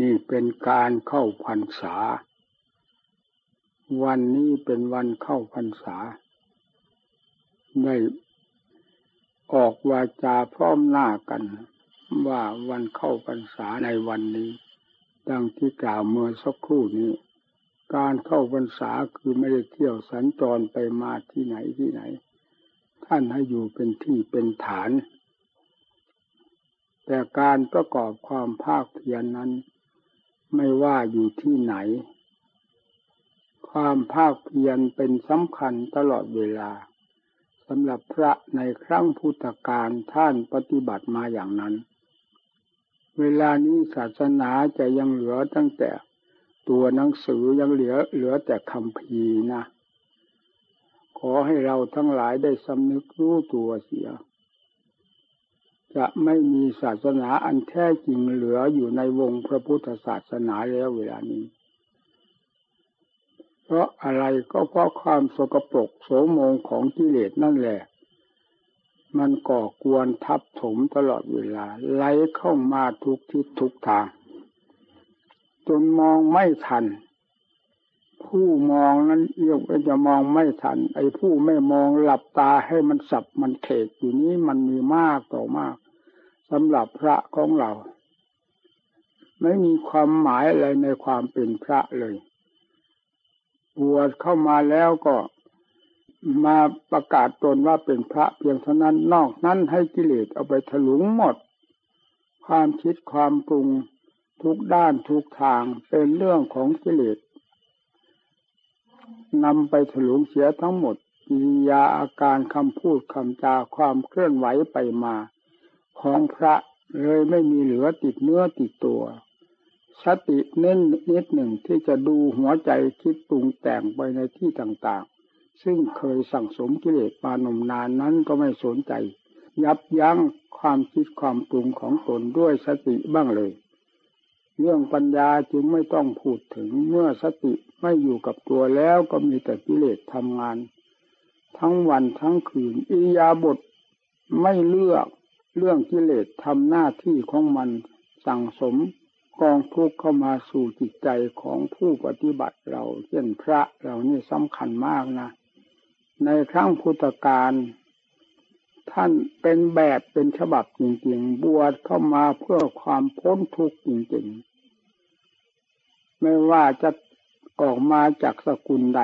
นี่เป็นการเข้าพรรษา วันนี้เป็นวันเข้าพรรษา ได้ออกวาจาพร้อมหน้ากัน ว่าวันเข้าพรรษาในวันนี้ ดังที่กล่าวเมื่อสักครู่นี้ การเข้าพรรษาคือไม่ได้เที่ยวสัญจรไปมาที่ไหนที่ไหน ท่านให้อยู่เป็นที่เป็นฐานแต่การประกอบความภาคเพียรนนั้น ไม่ว่าอยู่ที่ไหน ความภาคเพียรเป็นสำคัญตลอดเวลาสำหรับพระในครั้งพุทธกาลท่านปฏิบัติมาอย่างนั้น เวลานี้ศาสนาจะยังเหลือตั้งแต่ตัวหนังสือยังเหลือเหลือแต่คำพีนะ ขอให้เราทั้งหลายได้สำนึกรู้ตัวเสีย จะไม่มีศาสนาอันแท้จริงเหลืออยู่ในวงพระพุทธศาสนาแล้วเวลานี้ เพราะอะไรก็เพราะความสกปรกโสมงของกิเลสนั่นแหละ มันก่อกวนทับถมตลอดเวลาไหลเข้ามาทุกทิศทุกทาง จนมองไม่ทัน ผู้มองนั้นเรียกว่าจะมองไม่ทัน ไอ้ผู้ไม่มองหลับตาให้มันสับมันเขกอยู่นี้มันมีมากต่อมาก สำหรับพระของเรา ไม่มีความหมายอะไรในความเป็นพระเลยบวชเข้ามาแล้วก็มาประกาศตนว่าเป็นพระเพียงเท่านั้นนอกนั้นให้กิเลสเอาไปถลุงหมด ความคิดความปรุงทุกด้านทุกทางเป็นเรื่องของกิเลสนำไปถลุงเสียทั้งหมดกิริยาอาการคำพูดคำจาความเคลื่อนไหวไปมา ของพระเลยไม่มีเหลือติดเนื้อติดตัว สติเน้นนิดหนึ่งที่จะดูหัวใจคิดปรุงแต่งไปในที่ต่างๆ ซึ่งเคยสั่งสมกิเลสมานมนานนั้นก็ไม่สนใจ ยับยั้งความคิดความปรุงของตนด้วยสติบ้างเลย เรื่องปัญญาจึงไม่ต้องพูดถึงเมื่อสติไม่อยู่กับตัวแล้วก็มีแต่กิเลสทำงาน ทั้งวันทั้งคืนอิยาบทไม่เลือก เรื่องกิเลสทำหน้าที่ของมันสั่งสมกองทุกข์เข้ามาสู่จิตใจของผู้ปฏิบัติเราเช่นพระเรานี่สำคัญมากนะ ในครั้งพุทธกาลท่านเป็นแบบเป็นฉบับจริงๆ บวชเข้ามาเพื่อความพ้นทุกข์จริงๆ ไม่ว่าจะออกมาจากสกุลใด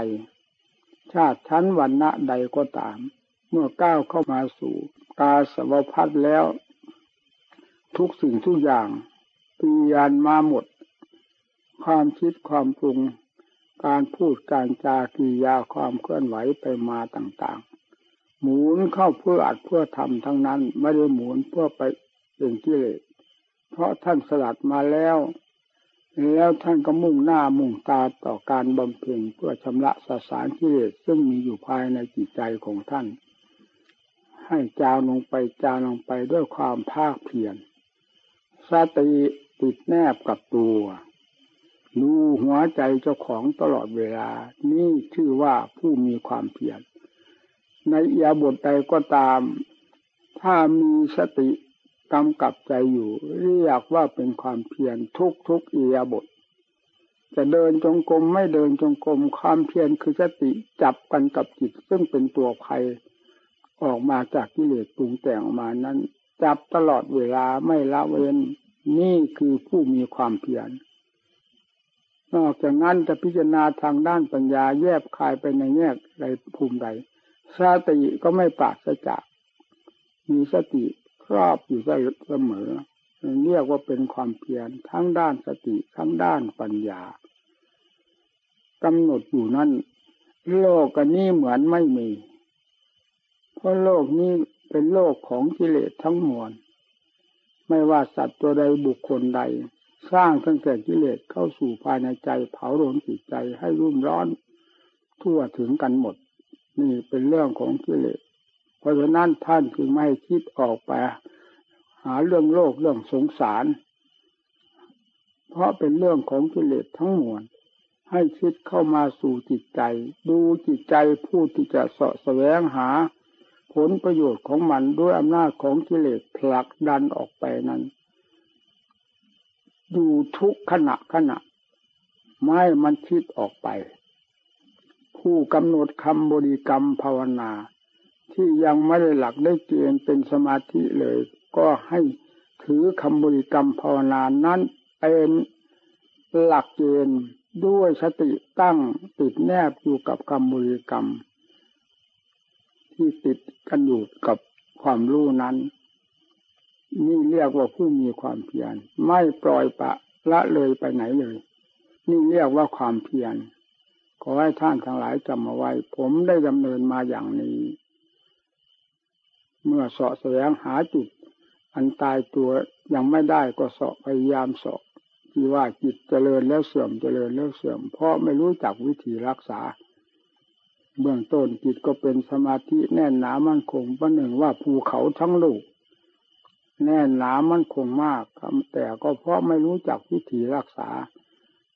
ชาติชั้นวันณะใดก็ตาม เมื่อก้าวเข้ามาสู่ กาสวพัดแล้ว ทุกสิ่งทุกอย่างปียานมาหมด ความคิดความปรุง การพูดการจากิยาความเคลื่อนไหวไปมาต่างๆ หมุนเข้าเพื่ออัดเพื่อทำทั้งนั้นไม่ได้หมุนเพื่อไปเป็นกิเลสเพราะท่านสลัดมาแล้ว แล้วท่านก็มุ่งหน้ามุ่งตาต่อการบำเพ็ญเพื่อชำระสสารกิเลสซึ่งมีอยู่ภายในจิตใจของท่าน ให้จางลงไปจางลงไปด้วยความภาคเพียรสติติดแนบกับตัวดูหัวใจเจ้าของตลอดเวลา นี่ชื่อว่าผู้มีความเพียรในอียบทใดก็ตาม ถ้ามีสติกำกับใจอยู่ เรียกว่าเป็นความเพียรทุกทุกอียบท จะเดินจงกรมไม่เดินจงกรมความเพียรคือสติจับกันกับจิตซึ่งเป็นตัวภัย ออกมาจากกิเลสปรุงแต่งออกมานั้น จับตลอดเวลาไม่ละเว้นนี่คือผู้มีความเพียรนอกจากนั้นจะพิจารณาทางด้านปัญญาแยบคายไปในแง่ใดภูมิใดสติก็ไม่ปราศจากมีสติครอบอยู่เสมอเรียกว่าเป็นความเพียรทั้งด้านสติทั้งด้านปัญญากำหนดอยู่นั่นโลกกันนี้เหมือนไม่มี เพราะโลกนี้เป็นโลกของกิเลสทั้งมวลไม่ว่าสัตว์ตัวใดบุคคลใด สร้างตั้งแต่กิเลสเข้าสู่ภายในใจเผาลนจิตใจให้รุ่มร้อน ทั่วถึงกันหมด นี่เป็นเรื่องของกิเลสเพราะฉะนั้นท่านจึงไม่คิดออกไป หาเรื่องโลกเรื่องสงสาร เพราะเป็นเรื่องของกิเลสทั้งมวลให้คิดเข้ามาสู่จิตใจ ดูจิตใจผู้ที่จะเสาะแสวงหา ผลประโยชน์ของมันด้วยอำนาจของกิเลสผลักดันออกไปนั้นอยู่ทุกขณะขณะ ไม่มันคิดออกไป ผู้กำหนดคำบริกรรมภาวนา ที่ยังไม่ได้หลักได้เกณฑ์เป็นสมาธิเลย ก็ให้ถือคำบริกรรมภาวนานั้นเป็นหลักเกณฑ์ด้วยสติตั้งติดแนบอยู่กับคำบริกรรม ที่ติดกันอยู่กับความรู้นั้น นี่เรียกว่าผู้มีความเพียรไม่ปล่อยปะละเลยไปไหนเลย นี่เรียกว่าความเพียรขอให้ท่านทั้งหลายจำมาไว้ ผมได้ดำเนินมาอย่างนี้ เมื่อเสาะแสวงหาจุด อันตายตัวยังไม่ได้ก็เสาะพยายามเสาะที่ว่าจิตเจริญแล้วเสื่อมเจริญแล้วเสื่อม เพราะไม่รู้จักวิธีรักษา เบื้องต้นจิตก็เป็นสมาธิแน่นหนามั่นคงประหนึ่งว่าภูเขาทั้งลูก แน่นหนามั่นคงมากแต่ก็เพราะไม่รู้จักวิธีรักษา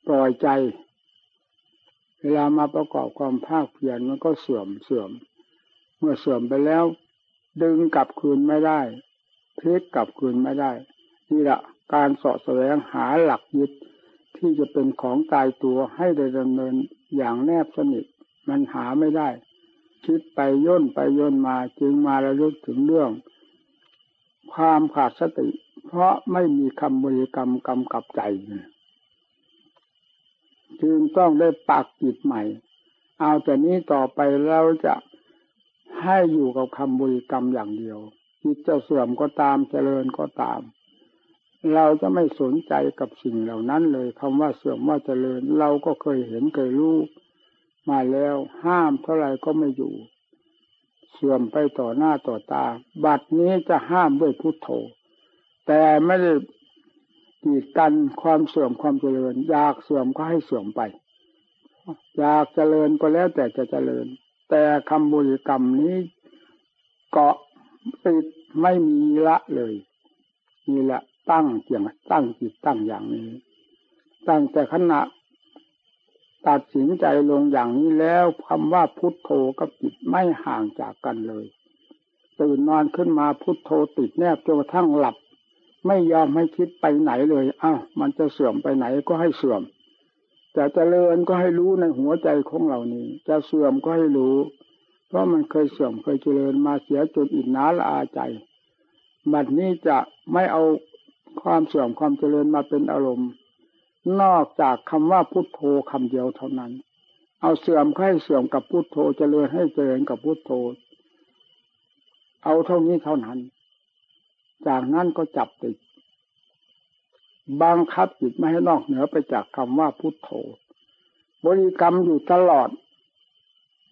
ปล่อยใจ เวลามาประกอบความภาคเพียรมันก็เสื่อมเสื่อม เมื่อเสื่อมไปแล้ว ดึงกลับคืนไม่ได้พลิกกลับคืนไม่ได้ นี่แหละการสาะแสวงหาหลักยึดที่จะเป็นของตายตัวให้ได้ดำเนินอย่างแนบสนิท มันหาไม่ได้ คิดไปย่นไปย่นมาจึงมาระลึกถึงเรื่อง ความขาดสติ เพราะไม่มีคำบริกรรมกำกับใจ จึงต้องได้ปักจิตใหม่ เอาแต่นี้ต่อไปเราจะให้อยู่กับคำบริกรรมอย่างเดียวจิตจะเสื่อมก็ตามเจริญก็ตาม เราจะไม่สนใจกับสิ่งเหล่านั้นเลยคำว่าเสื่อมว่าเจริญ เราก็เคยเห็นเคยรู้ มาแล้วห้ามเท่าไรก็ไม่อยู่ เสื่อมไปต่อหน้าต่อตา บัดนี้จะห้ามด้วยพุทโธ แต่ไม่ได้กีดกันความเสื่อมความเจริญ อยากเสื่อมก็ให้เสื่อมไป อยากเจริญก็แล้วแต่จะเจริญ แต่คำบุญกรรมนี้เกาะติดไม่มีละเลยนี่แหละตั้งอย่างตั้งจิตตั้งอย่างนี้ตั้งแต่ขณะ ตัดสินใจลงอย่างนี้แล้วคำว่าพุทโธกับจิตไม่ห่างจากกันเลยตื่นนอนขึ้นมาพุทโธติดแนบจนกระทั่งหลับ ไม่ยอมให้คิดไปไหนเลยอ้าวมันจะเสื่อมไปไหนก็ให้เสื่อมแต่เจริญก็ให้รู้ในหัวใจของเรานี้จะเสื่อมก็ให้รู้ เพราะมันเคยเสื่อมเคยเจริญมาเสียจนอิจนาละอาใจ บัดนี้จะไม่เอาความเสื่อมความเจริญมาเป็นอารมณ์ นอกจากคำว่าพุทโธคำเดียวเท่านั้น เอาเสื่อมให้เสื่อมกับพุทโธเจริญให้เจริญกับพุทโธ เอาเท่านี้เท่านั้น จากนั้นก็จับติดบังคับจิตไม่ให้นอกเหนือไปจากคำว่าพุทโธ บริกรรมอยู่ตลอด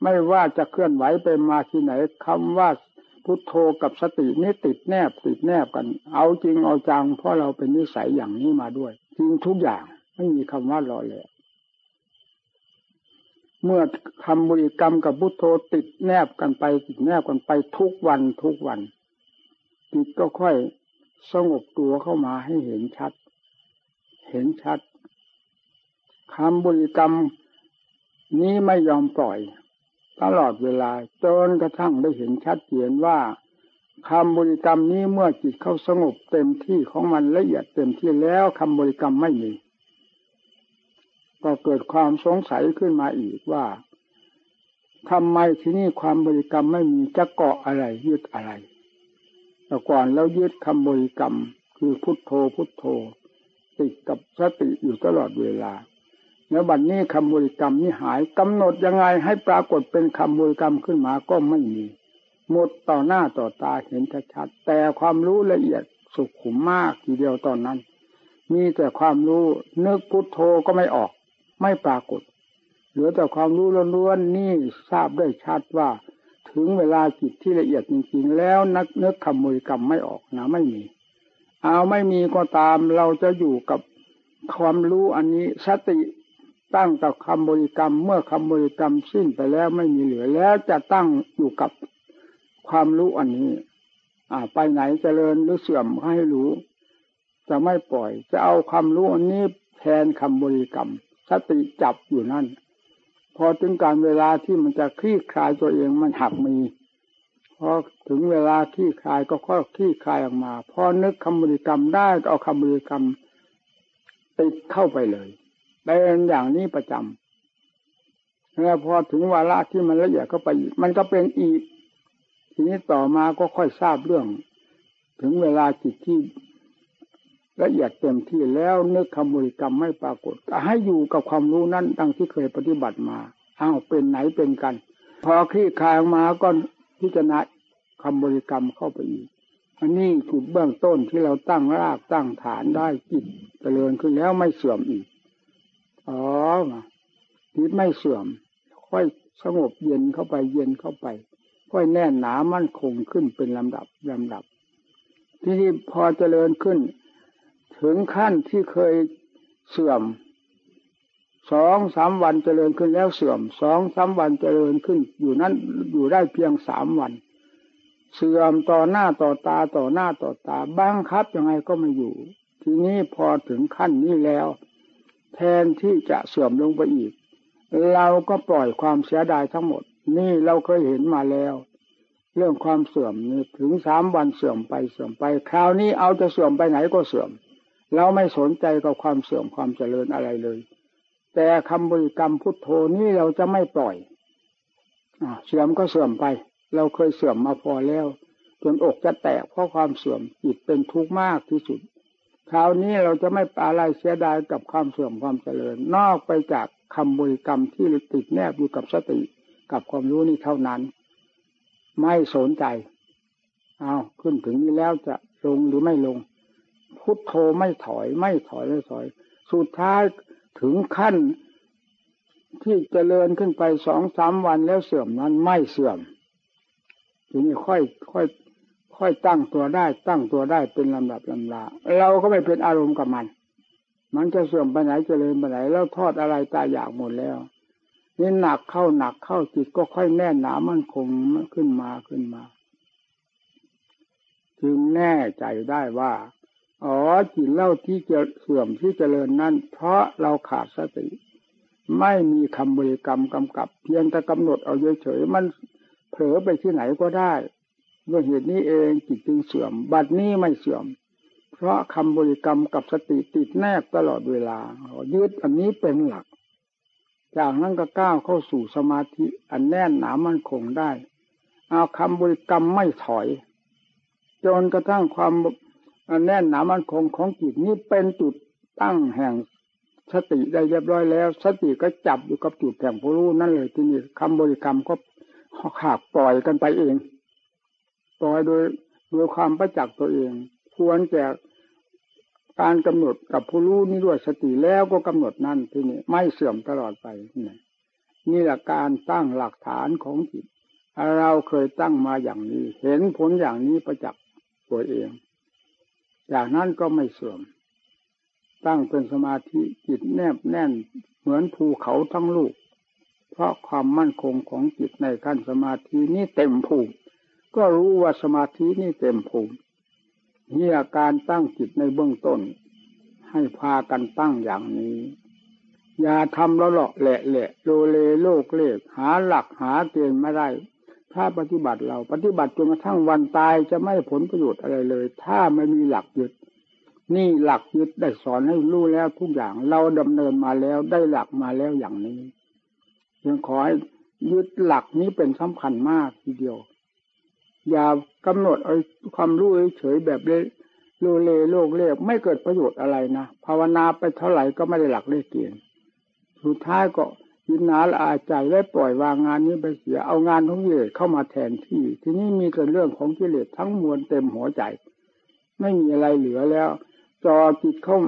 ไม่ว่าจะเคลื่อนไหวไปมาที่ไหนคำว่าพุทโธกับสตินี่ติดแนบติดแนบกัน เอาจริงเอาจังเพราะเราเป็นนิสัยอย่างนี้มาด้วยจริงทุกอย่าง ไม่มีคำว่ารอเลยเมื่อคำบริกรรมกับพุทโธติดแนบกันไปติดแนบกันไปทุกวันทุกวันจิตก็ค่อยสงบตัวเข้ามาให้เห็นชัด เห็นชัดคำบริกรรมนี้ไม่ยอมปล่อย ตลอดเวลาจนกระทั่งได้เห็นชัดเจนว่าคำบริกรรมนี้เมื่อจิตเข้าสงบเต็มที่ของมันละเอียดเต็มที่แล้วคำบริกรรมไม่มี ก็เกิดความสงสัยขึ้นมาอีกว่าทำไมที่นี่ความบริกรรมไม่มีจะเกาะอะไรยึดอะไรแต่ก่อนแล้วยึดคำบริกรรมคือพุทโธพุทโธ ติดกับสติอยู่ตลอดเวลา แล้วบัดนนี้คำบริกรรมนี้หายกำหนดยังไงให้ปรากฏเป็นคำบริกรรมขึ้นมาก็ไม่มีหมดต่อหน้าต่อตาเห็นชัดแต่ความรู้ละเอียดสุขุมมากทีเดียวตอนนั้น มีแต่ความรู้นึกพุทโธก็ไม่ออก ไม่ปรากฏ เหลือแต่ความรู้ล้วนๆนี่ทราบได้ชัดว่า ถึงเวลาจิตที่ละเอียดจริงๆแล้วนักนึกคำบริกรรมไม่ออกนะไม่มี เอาไม่มีก็ตามเราจะอยู่กับความรู้อันนี้สติตั้งกับคำบริกรรมเมื่อคำบริกรรมสิ้นไปแล้วไม่มีเหลือแล้วจะตั้งอยู่กับความรู้อันนี้ อ่า ไปไหนจเจริญหรือเสื่อมให้รู้ จะไม่ปล่อย จะเอาความรู้อันนี้แทนคำบริกรรม สติจับอยู่นั่น พอถึงการเวลาที่มันจะคลี่คลายตัวเองมันหักมีพอถึงเวลาคลี่คลายก็ค่อยคลี่คลายออกมา พอนึกคำบริกรรมได้ก็เอาคำบริกรรมติดเข้าไปเลยเป็นอย่างนี้ประจำแล้วพอถึงวาระที่มันละเอียดเข้าไปมันก็เป็นอีก ทีนี้ต่อมาก็ค่อยทราบเรื่อง ถึงเวลาจิตที่ ละเอียดเต็มที่แล้วนึกคำบริกรรมไม่ปรากฏให้อยู่กับความรู้นั้นดังที่เคยปฏิบัติมาอ้าวเป็นไหนเป็นกัน พอคลี่คลายมาก็พิจารณาคำบริกรรมเข้าไปอีกอันนี้จุดเบื้องต้นที่เราตั้งรากตั้งฐานได้จิตเจริญขึ้นแล้วไม่เสื่อมอีกอ๋อจิตไม่เสื่อม ค่อยสงบเย็นเข้าไปเย็นเข้าไป ค่อยแน่นหนามั่นคงขึ้นเป็นลำดับลำดับ ที่พอเจริญขึ้น ถึงขั้นที่เคยเสื่อมสองสามวันเจริญขึ้นแล้วเสื่อมสองสามวันเจริญขึ้น อยู่นั้นอยู่ได้เพียงสามวัน เสื่อมต่อหน้าต่อตาต่อหน้าต่อตาบังคับยังไงก็ไม่อยู่ ทีนี้พอถึงขั้นนี้แล้ว แทนที่จะเสื่อมลงไปอีก เราก็ปล่อยความเสียดายทั้งหมด นี่เราเคยเห็นมาแล้ว เรื่องความเสื่อมนี่ถึงสามวันเสื่อมไปเสื่อมไป คราวนี้เอาจะเสื่อมไปไหนก็เสื่อม เราไม่สนใจกับความเสื่อมความเจริญอะไรเลย แต่คำบริกรรมพุทโธนี้เราจะไม่ปล่อยอเสื่อมก็เสื่อมไป เราเคยเสื่อมมาพอแล้ว จนอกจะแตกเพราะความเสื่อมจิตเป็นทุกข์มากที่สุดคราวนี้เราจะไม่ปาอะไรเสียดายกับความเสื่อมความเจริญ นอกไปจากคำบริกรรมที่ติดแนบอยู่กับสติกับความรู้นี้เท่านั้น ไม่สนใจ เอาขึ้นถึงนี้แล้วจะลงหรือไม่ลง พุทโธไม่ถอย ไม่ถอยไม่ถอย สุดท้ายถึงขั้นที่เจริญขึ้นไปสองสามวันแล้วเสื่อมนั้นไม่เสื่อมทีนี้ค่อยค่อยค่อยตั้งตัวได้ ตั้งตัวได้เป็นลำดับลำดาเราก็ไม่เป็นอารมณ์กับมัน มันจะเสื่อมไปไหนเจริญไปไหน แล้วทอดอะไรตายอยากหมดแล้วนี่หนักเข้าหนักเข้าจิตก็ค่อยแน่นหนามันคงขึ้นมาขึ้นมา จึงแน่ใจได้ว่า อ๋อจิตเล่าที่จะเสื่อมที่เจริญนั่นเพราะเราขาดสติ ไม่มีคำบริกรรมกำกับ เพียงแต่กำหนดเอาเฉยๆมันเผลอไปที่ไหนก็ได้ด้วยเหตุนี้เองจิตจึงเสื่อม บัดนี้ไม่เสื่อม เพราะคำบริกรรมกับสติติดแนบตลอดเวลายึดอันนี้เป็นหลัก จากนั้นก็ก้าวเข้าสู่สมาธิอันแน่นหนามั่นคงได้ เอาคำบริกรรมไม่ถอย จนกระทั่งความ อันแน่นหนามันคงของจิตนี้เป็นจุดตั้งแห่งสติได้เรียบร้อยแล้ว สติก็จับอยู่กับจุดแห่งผู้รู้นั่นเลยที่นี่คำบริกรรมก็ขาดปล่อยกันไปเองปล่อยโดยโดยความประจักษ์ตัวเอง ควรแก่การกำหนดกับผู้รู้นี่ด้วยสติแล้วก็กำหนดนั่นที่นี่ไม่เสื่อมตลอดไปนี่นี่แหละการตั้งหลักฐานของจิตเราเคยตั้งมาอย่างนี้ เห็นผลอย่างนี้ประจักษ์ตัวเอง จากนั้นก็ไม่เสื่อม ตั้งเป็นสมาธิจิตแนบแน่นเหมือนภูเขาทั้งลูก เพราะความมั่นคงของจิตในขั้นสมาธินี้เต็มภูมิ ก็รู้ว่าสมาธินี่เต็มภูมินี่อาการตั้งจิตในเบื้องต้น ให้พากันตั้งอย่างนี้ อย่าทำแล้วหลอกแหละแหละโลเลโลกเลกหาหลักหาเกณฑ์ไม่ได้ ถ้าปฏิบัติเราปฏิบัติจนกระทั่งวันตายจะไม่ผลประโยชน์อะไรเลย ถ้าไม่มีหลักยึด นี่หลักยึดได้สอนให้รู้แล้วทุกอย่างเราดำเนินมาแล้วได้หลักมาแล้วอย่างนี้ยังขอให้ยึดหลักนี้เป็นสำคัญมากทีเดียว อย่ากำหนดเอาความรู้เฉยแบบเลโลเลโลกเลกไม่เกิดประโยชน์อะไรนะภาวนาไปเท่าไหร่ก็ไม่ได้หลักเลขเกียนสุดท้ายก็ อิดหนาระอาใจและปล่อยวางงานนี้ไปเสียเอางานของกิเลสเข้ามาแทนที่ ทีนี้มีแต่เรื่องของกิเลสทั้งมวลเต็มหัวใจ ไม่มีอะไรเหลือแล้ว จ่อจิตเข้า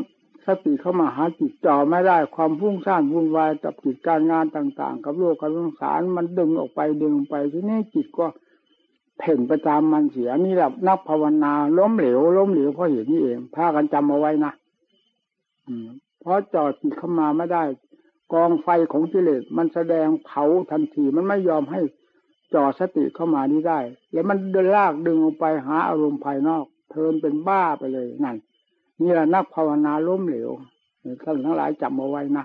สติเข้ามาหาจิตจอไม่ได้ความพุ่งสร้างวุ่นวายกับกิจการงานต่าง ๆ กับโลกกับสงสารมันดึงออกไปดึงไปทีนี้จิตก็เพ่งไปตามมันเสียนี่แหละนักภาวนาล้มเหลวล้มเหลวเพราะเหตุนี้เองพากันจำเอาไว้นะอืมเพราะจอดจิตเข้ามาไม่ได้ กองไฟของกิเลสมันแสดงเผาทันทีมันไม่ยอมให้จ่อสติเข้ามานี้ได้ แล้วมันเดินลากดึงออกไปหาอารมณ์ภายนอกเทินเป็นบ้าไปเลยนั่นนี่แหละนักภาวนาล้มเหลวท่านทั้งหลายจำเอาไว้นะ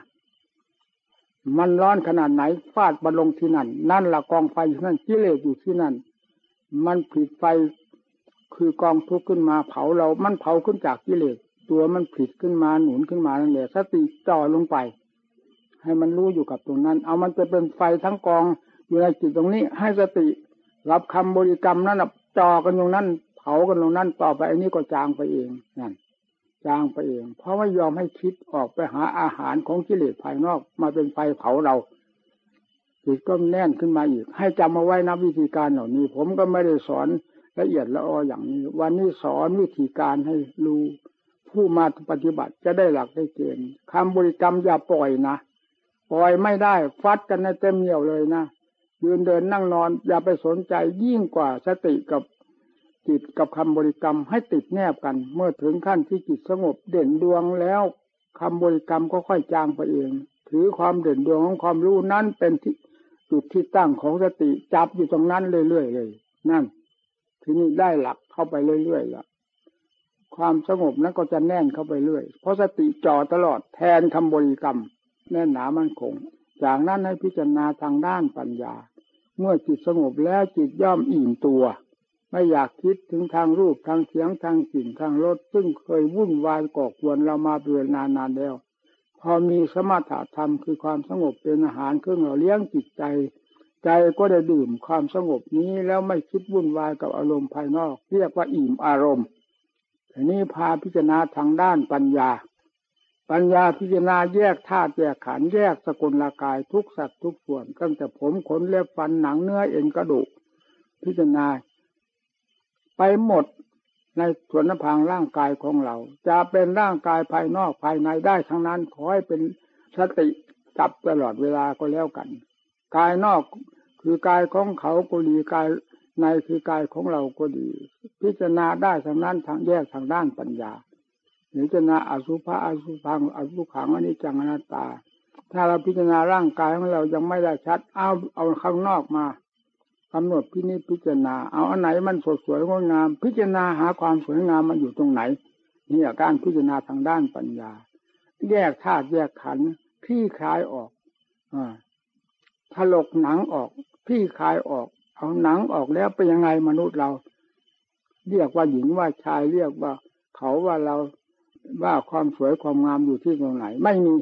มันร้อนขนาดไหนฟาดบรลงที่นั่น นั่นละกองไฟอยู่นั่นกิเลสอยู่ที่นั่น มันผิดไฟคือกองทุกข์ขึ้นมาเผาเรา มันเผาขึ้นจากกิเลสตัวมันผิดขึ้นมาหนุนขึ้นมานั่นแหละสติจ่อลงไป ให้มันรู้อยู่กับตรงนั้น เอามันจะเป็นไฟทั้งกองอยู่ในจิตตรงนี้ ให้สติ รับคำบริกรรมนั้นจ่อกันตรงนั้น เผากันตรงนั้น ต่อไปอันนี้ก็จางไปเองนั่นจางไปเอง เพราะไม่ยอมให้คิดออกไปหาอาหารของกิเลสภายนอกมาเป็นไฟเผาเราจิตก็แน่นขึ้นมาอีก ให้จำมาไว้นะวิธีการเหล่านี้ ผมก็ไม่ได้สอนละเอียดละอออย่างนี้ วันนี้สอนวิธีการให้รู้ผู้มาปฏิบัติจะได้หลักได้เกณฑ์คำบริกรรมอย่าปล่อยนะ ปล่อยไม่ได้ฟัดกันในเต็มเหนียวเลยนะยืนเดินนั่งนอน อย่าไปสนใจยิ่งกว่าสติกับจิตกับคำบริกรรมให้ติดแนบกัน เมื่อถึงขั้นที่จิตสงบเด่นดวงแล้วคำบริกรรมก็ค่อยจางไปเอง ถือความเด่นดวงของความรู้นั้นเป็นที่จุดที่ตั้งของสติจับอยู่ตรงนั้นเรื่อยๆเลย นั่น ทีนี้ได้หลักเข้าไปเรื่อยๆล้วความสงบนั้นก็จะแน่นเข้าไปเรื่อย เพราะสติจ่อตลอดแทนคำบริกรรม แน่นหนามันคง จากนั้นให้พิจารณาทางด้านปัญญา เมื่อจิตสงบแล้วจิตย่อมอิ่มตัว ไม่อยากคิดถึงทางรูปทางเสียงทางกลิ่นทางรสซึ่งเคยวุ่นวายก่อกวนเรามาเบื่อนานนานแล้ว พอมีสมถะธรรมคือความสงบเป็นอาหารเครื่องเราเลี้ยงจิตใจ ใจก็ได้ดื่มความสงบนี้แล้วไม่คิดวุ่นวายกับอารมณ์ภายนอก เรียกว่าอิ่มอารมณ์ทีนี้พาพิจารณาทางด้านปัญญา ปัญญาพิจารณาแยกธาตุแยกขันธ์แยกสกุลลากายทุกสัตว์ทุกส่วนตั้งแต่ผมขนเล็บฟันหนังเนื้อเอ็นกระดูกพิจารณา ไปหมดในส่วนพางร่างกายของเรา จะเป็นร่างกายภายนอกภายในได้ทั้งนั้นขอให้เป็นสติจับตลอดเวลาก็แล้วกัน กายนอกคือกายของเขาก็ดีกายในคือกายของเราก็ดี พิจารณาได้ทางนั้นทางแยกทางด้านปัญญา พิจารณาอสุภะอสุพังอสุขังอนิจจังอนัตตา ถ้าเราพิจารณาร่างกายของเรายังไม่ได้ชัด เอาเอาข้างนอกมากำหนดพินิจพิจารณา เอาอันไหนมันสดสวยงดงาม พิจารณาหาความสวยงามมันอยู่ตรงไหนนี่อาการพิจารณาทางด้านปัญญา แยกธาตุแยกขันธ์พี่คลายออกอถลกหนังออก พี่คลายออก เอาหนังออกแล้วเป็นยังไงมนุษย์เรา เรียกว่าหญิงว่าชายเรียกว่า เขาว่าเรา ว่าความสวยความงามอยู่ที่ตรงไหน ไม่มี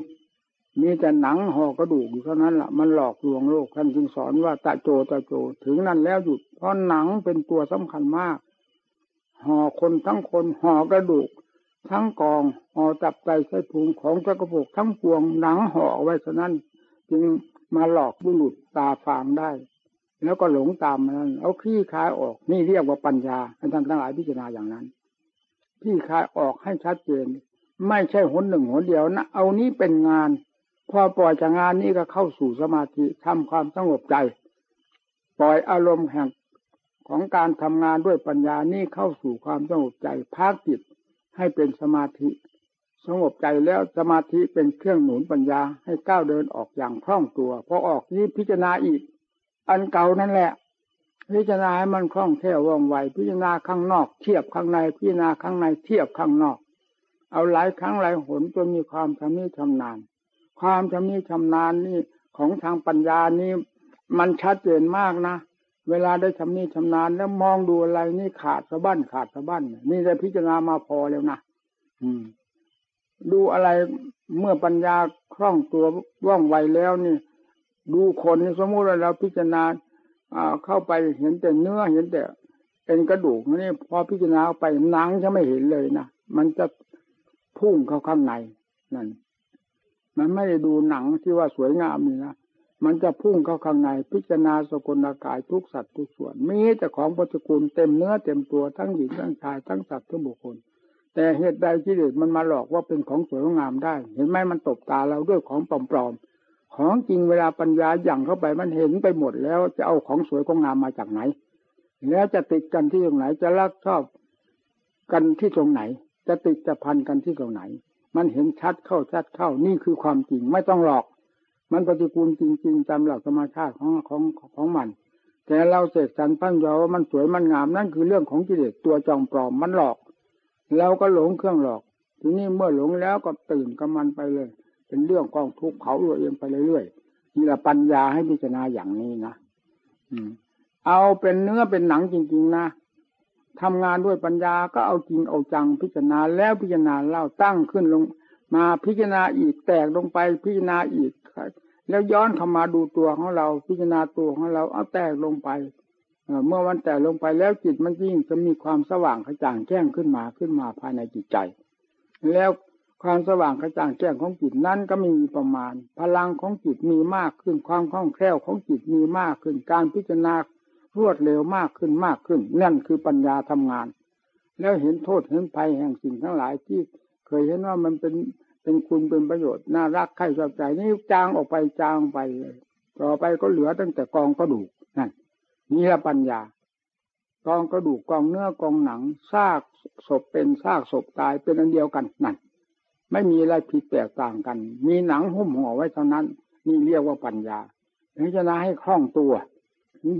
มีแต่หนังห่อกระดูกอยู่เท่านั้นแหละมันหลอกลวงโลกท่านจึงสอนว่าตะโจตะโจถึงนั้นแล้วหยุด เพราะหนังเป็นตัวสำคัญมาก ห่อคนทั้งคนห่อกระดูก ทั้งกองห่อจับใจใส่พุงของกระโปกทั้งปวงหนังห่อไว้ฉะนั้น จึงมาหลอกบุรุษตาฟางได้ แล้วก็หลงตามมันเอาขี้คายออก นี่เรียกว่าปัญญาท่านทั้งหลายพิจารณาอย่างนั้น ขี้คายออกให้ชัดเจน ไม่ใช่หนหนึ่งหนเดียวนะ เอานี้เป็นงาน พอปล่อยจากงานนี้ก็เข้าสู่สมาธิทำความสงบใจ ปล่อยอารมณ์แห่งของการทำงานด้วยปัญญานี้เข้าสู่ความสงบใจพักจิตให้เป็นสมาธิ สงบใจแล้วสมาธิเป็นเครื่องหนุนปัญญาให้ก้าวเดินออกอย่างคล่องตัวพอออกนี้พิจารณาอีก อันเก่านั่นแหละ พิจารณาให้มันคล่องแคล่วว่องไว พิจารณาข้างนอกเทียบข้างใน พิจารณาข้างในเทียบข้างนอก เอาหลายครั้งหลายหนจนมีความชำนิชำนาญ ความชำนิชำนาญนี่ของทางปัญญานี่มันชัดเจนมากนะ เวลาได้ชำนิชำนาญแล้วมองดูอะไรนี่ขาดสะบั้นขาดสะบั้นนี่ได้พิจารณามาพอแล้วนะอืม ดูอะไรเมื่อปัญญาคล่องตัวว่องไวแล้วนี่ ดูคนนี่สมมติว่าเราพิจารณา เข้าไปเห็นแต่เนื้อเห็นแต่เป็นกระดูกนี่พอพิจารณาไปหนังจะไม่เห็นเลยนะมันจะพุ่งเข้าข้างในนั่น มันไม่ได้ดูหนังที่ว่าสวยงามนี่นะมันจะพุ่งเข้าข้างใน พิจารณาสกุลกายทุกสัตว์ทุกส่วนมีแต่ของปฏิกูลเต็มเนื้อเต็มตัวทั้งหญิงทั้งชายทั้งสัตว์ทั้งบุคคล แต่เหตุใดที่เด็ดมันมาหลอกว่าเป็นของสวยงามได้ เห็นไหมมันตบตาเราด้วยของปลอมๆ ของจริงเวลาปัญญาหยั่งเข้าไปมันเห็นไปหมดแล้วจะเอาของสวยของงามมาจากไหน แล้วจะติดกันที่ตรงไหน จะรักชอบกันที่ตรงไหน จะติดจะพันกันที่ตรงไหน มันเห็นชัดเข้าชัดเข้านี่คือความจริงไม่ต้องหลอก มันปฏิกูลจริงๆตามหลักธรรมชาติของของของมัน แต่เราเสกสรรปั้นยอว่ามันสวยมันงามนั่นคือเรื่องของกิเลสตัวจองปลอมมันหลอกเราก็หลงเครื่องหลอก ทีนี้เมื่อหลงแล้วก็ตื่นกับมันไปเลย เป็นเรื่องกองทุกข์เขาตัวเองไปเรื่อยๆนี่แหละปัญญาให้พิจารณาอย่างนี้นะอืม เอาเป็นเนื้อเป็นหนังจริงๆนะทำงานด้วยปัญญาก็เอาจริงเอาจังพิจารณาแล้วพิจารณาเล่าตั้งขึ้นลง มาพิจารณาอีกแตกลงไปพิจารณาอีกแล้วย้อนเข้ามาดูตัวของเราพิจารณาตัวของเราเอาแตกลงไปเมื่อวันแตกลงไปแล้วจิตมันยิ่งจะมีความสว่างกระจ่างแจ้งขึ้นมาขึ้นมาภายในจิตใจ แล้ว ความสว่างกระจ่างแจ้งของจิตนั้นก็มีประมาณ พลังของจิตมีมากขึ้น ความคล่องแคล่วของจิตมีมากขึ้น การพิจารณารวดเร็วมากขึ้นมากขึ้น นั่นคือปัญญาทำงาน แล้วเห็นโทษเห็นภัยแห่งสิ่งทั้งหลายที่เคยเห็นว่ามันเป็นเป็นคุณเป็นประโยชน์น่ารักใครชอบใจนี่จางออกไปจางไปต่อไปก็เหลือตั้งแต่กองกระดูกนั่นนี่ละปัญญากองกระดูกกองเนื้อกองหนังซากศพเป็นซากศพตายเป็นอันเดียวกันนั่น ไม่มีอะไรผิดแตกต่างกัน มีหนังหุ้มห่อไว้เท่านั้น นี่เรียกว่าปัญญาพิจารณาให้คล่องตัว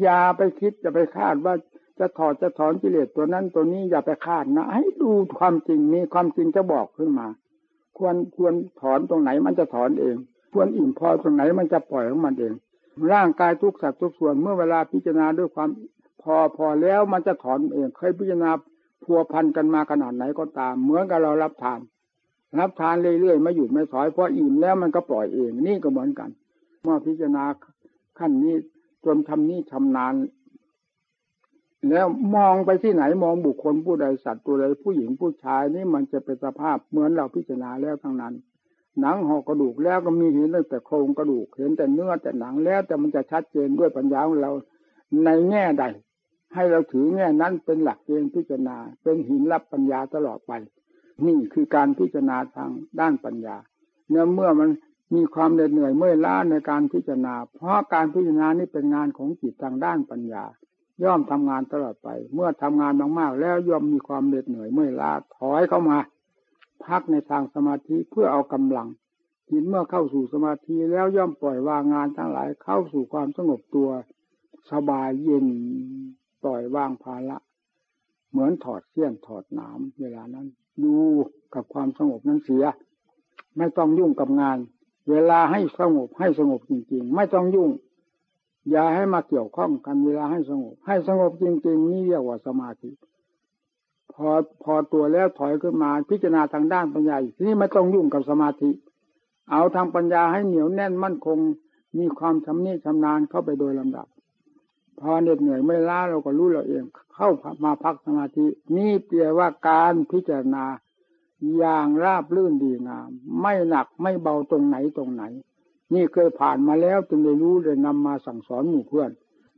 อย่าไปคิดจะไปคาดว่าจะถอดจะถอนกิเลสตัวนั้นตัวนี้อย่าไปคาดนะ ให้ดูความจริงมีความจริงจะบอกขึ้นมา ควรควรถอนตรงไหนมันจะถอนเอง ควรอิ่มพอตรงไหนมันจะปล่อยของมันเอง ร่างกายทุกสัตว์ทุกส่วนเมื่อเวลาพิจารณาด้วยความพอพอแล้วมันจะถอนเอง เคยพิจารณาพัวพันกันมาขนาดไหนก็ตาม เหมือนกับเรารับทาน รับทานเรื่อยๆไม่หยุดไม่ถอยเพออิ่มแล้วมันก็ปล่อยเองนี่ก็เหมือนกันเมื่อพิจารณาขั้นนี้จนทำนี้ชำนาญแล้วมองไปที่ไหนมองบุคคลผู้ใดสัตว์ตัวใดผู้หญิงผู้ชายนี่มันจะเป็นสภาพเหมือนเราพิจารณาแล้วทั้งนั้น หนังห่อกระดูกแล้วก็มีเห็นตั้งแต่โครงกระดูกเห็นแต่เนื้อแต่หนังแล้ว แต่มันจะชัดเจนด้วยปัญญาของเราในแง่ใด ให้เราถือแง่นั้นเป็นหลักเกณฑ์พิจารณา เป็นหินรับปัญญาตลอดไป นี่คือการพิจารณาทางด้านปัญญาเนื่อเมื่อมันมีความเหน็ดเหนื่อยเมื่อยล้าในการพิจารณา เพราะการพิจารณานี้เป็นงานของจิตทางด้านปัญญา ย่อมทำงานตลอดไป เมื่อทำงานมากๆแล้วย่อมมีความเหน็ดเหนื่อยเมื่อยล้าถอยเข้ามา พักในทางสมาธิเพื่อเอากำลังจิตเมื่อเข้าสู่สมาธิแล้วย่อมปล่อยวางงานทั้งหลายเข้าสู่ความสงบตัว สบายเย็นปล่อยวางภาระเหมือนถอดเสี้ยนถอดหนามเวลานั้น ดูกับความสงบนั้นเสีย ไม่ต้องยุ่งกับงาน เวลาให้สงบให้สงบจริงๆ ไม่ต้องยุ่ง อย่าให้มาเกี่ยวข้องกันเวลาให้สงบ ให้สงบจริง ๆ นี่เรียกว่าสมาธิพอพอตัวแล้วถอยขึ้นมาพิจารณาทางด้านปัญญาทีนี้ไม่ต้องยุ่งกับสมาธิ เอาทางปัญญาให้เหนียวแน่นมั่นคง มีความชำนิชำนาญเข้าไปโดยลำดับ พอเหน็ดเหนื่อยไม่ล้าเราก็รู้เราเอง เข้ามาพักสมาธิ นี่เปรียว่าการพิจารณาอย่างราบลื่นดีงาม ไม่หนักไม่เบาตรงไหนตรงไหน นี่เคยผ่านมาแล้วจึงได้รู้เลยนำมาสั่งสอนหมู่เพื่อน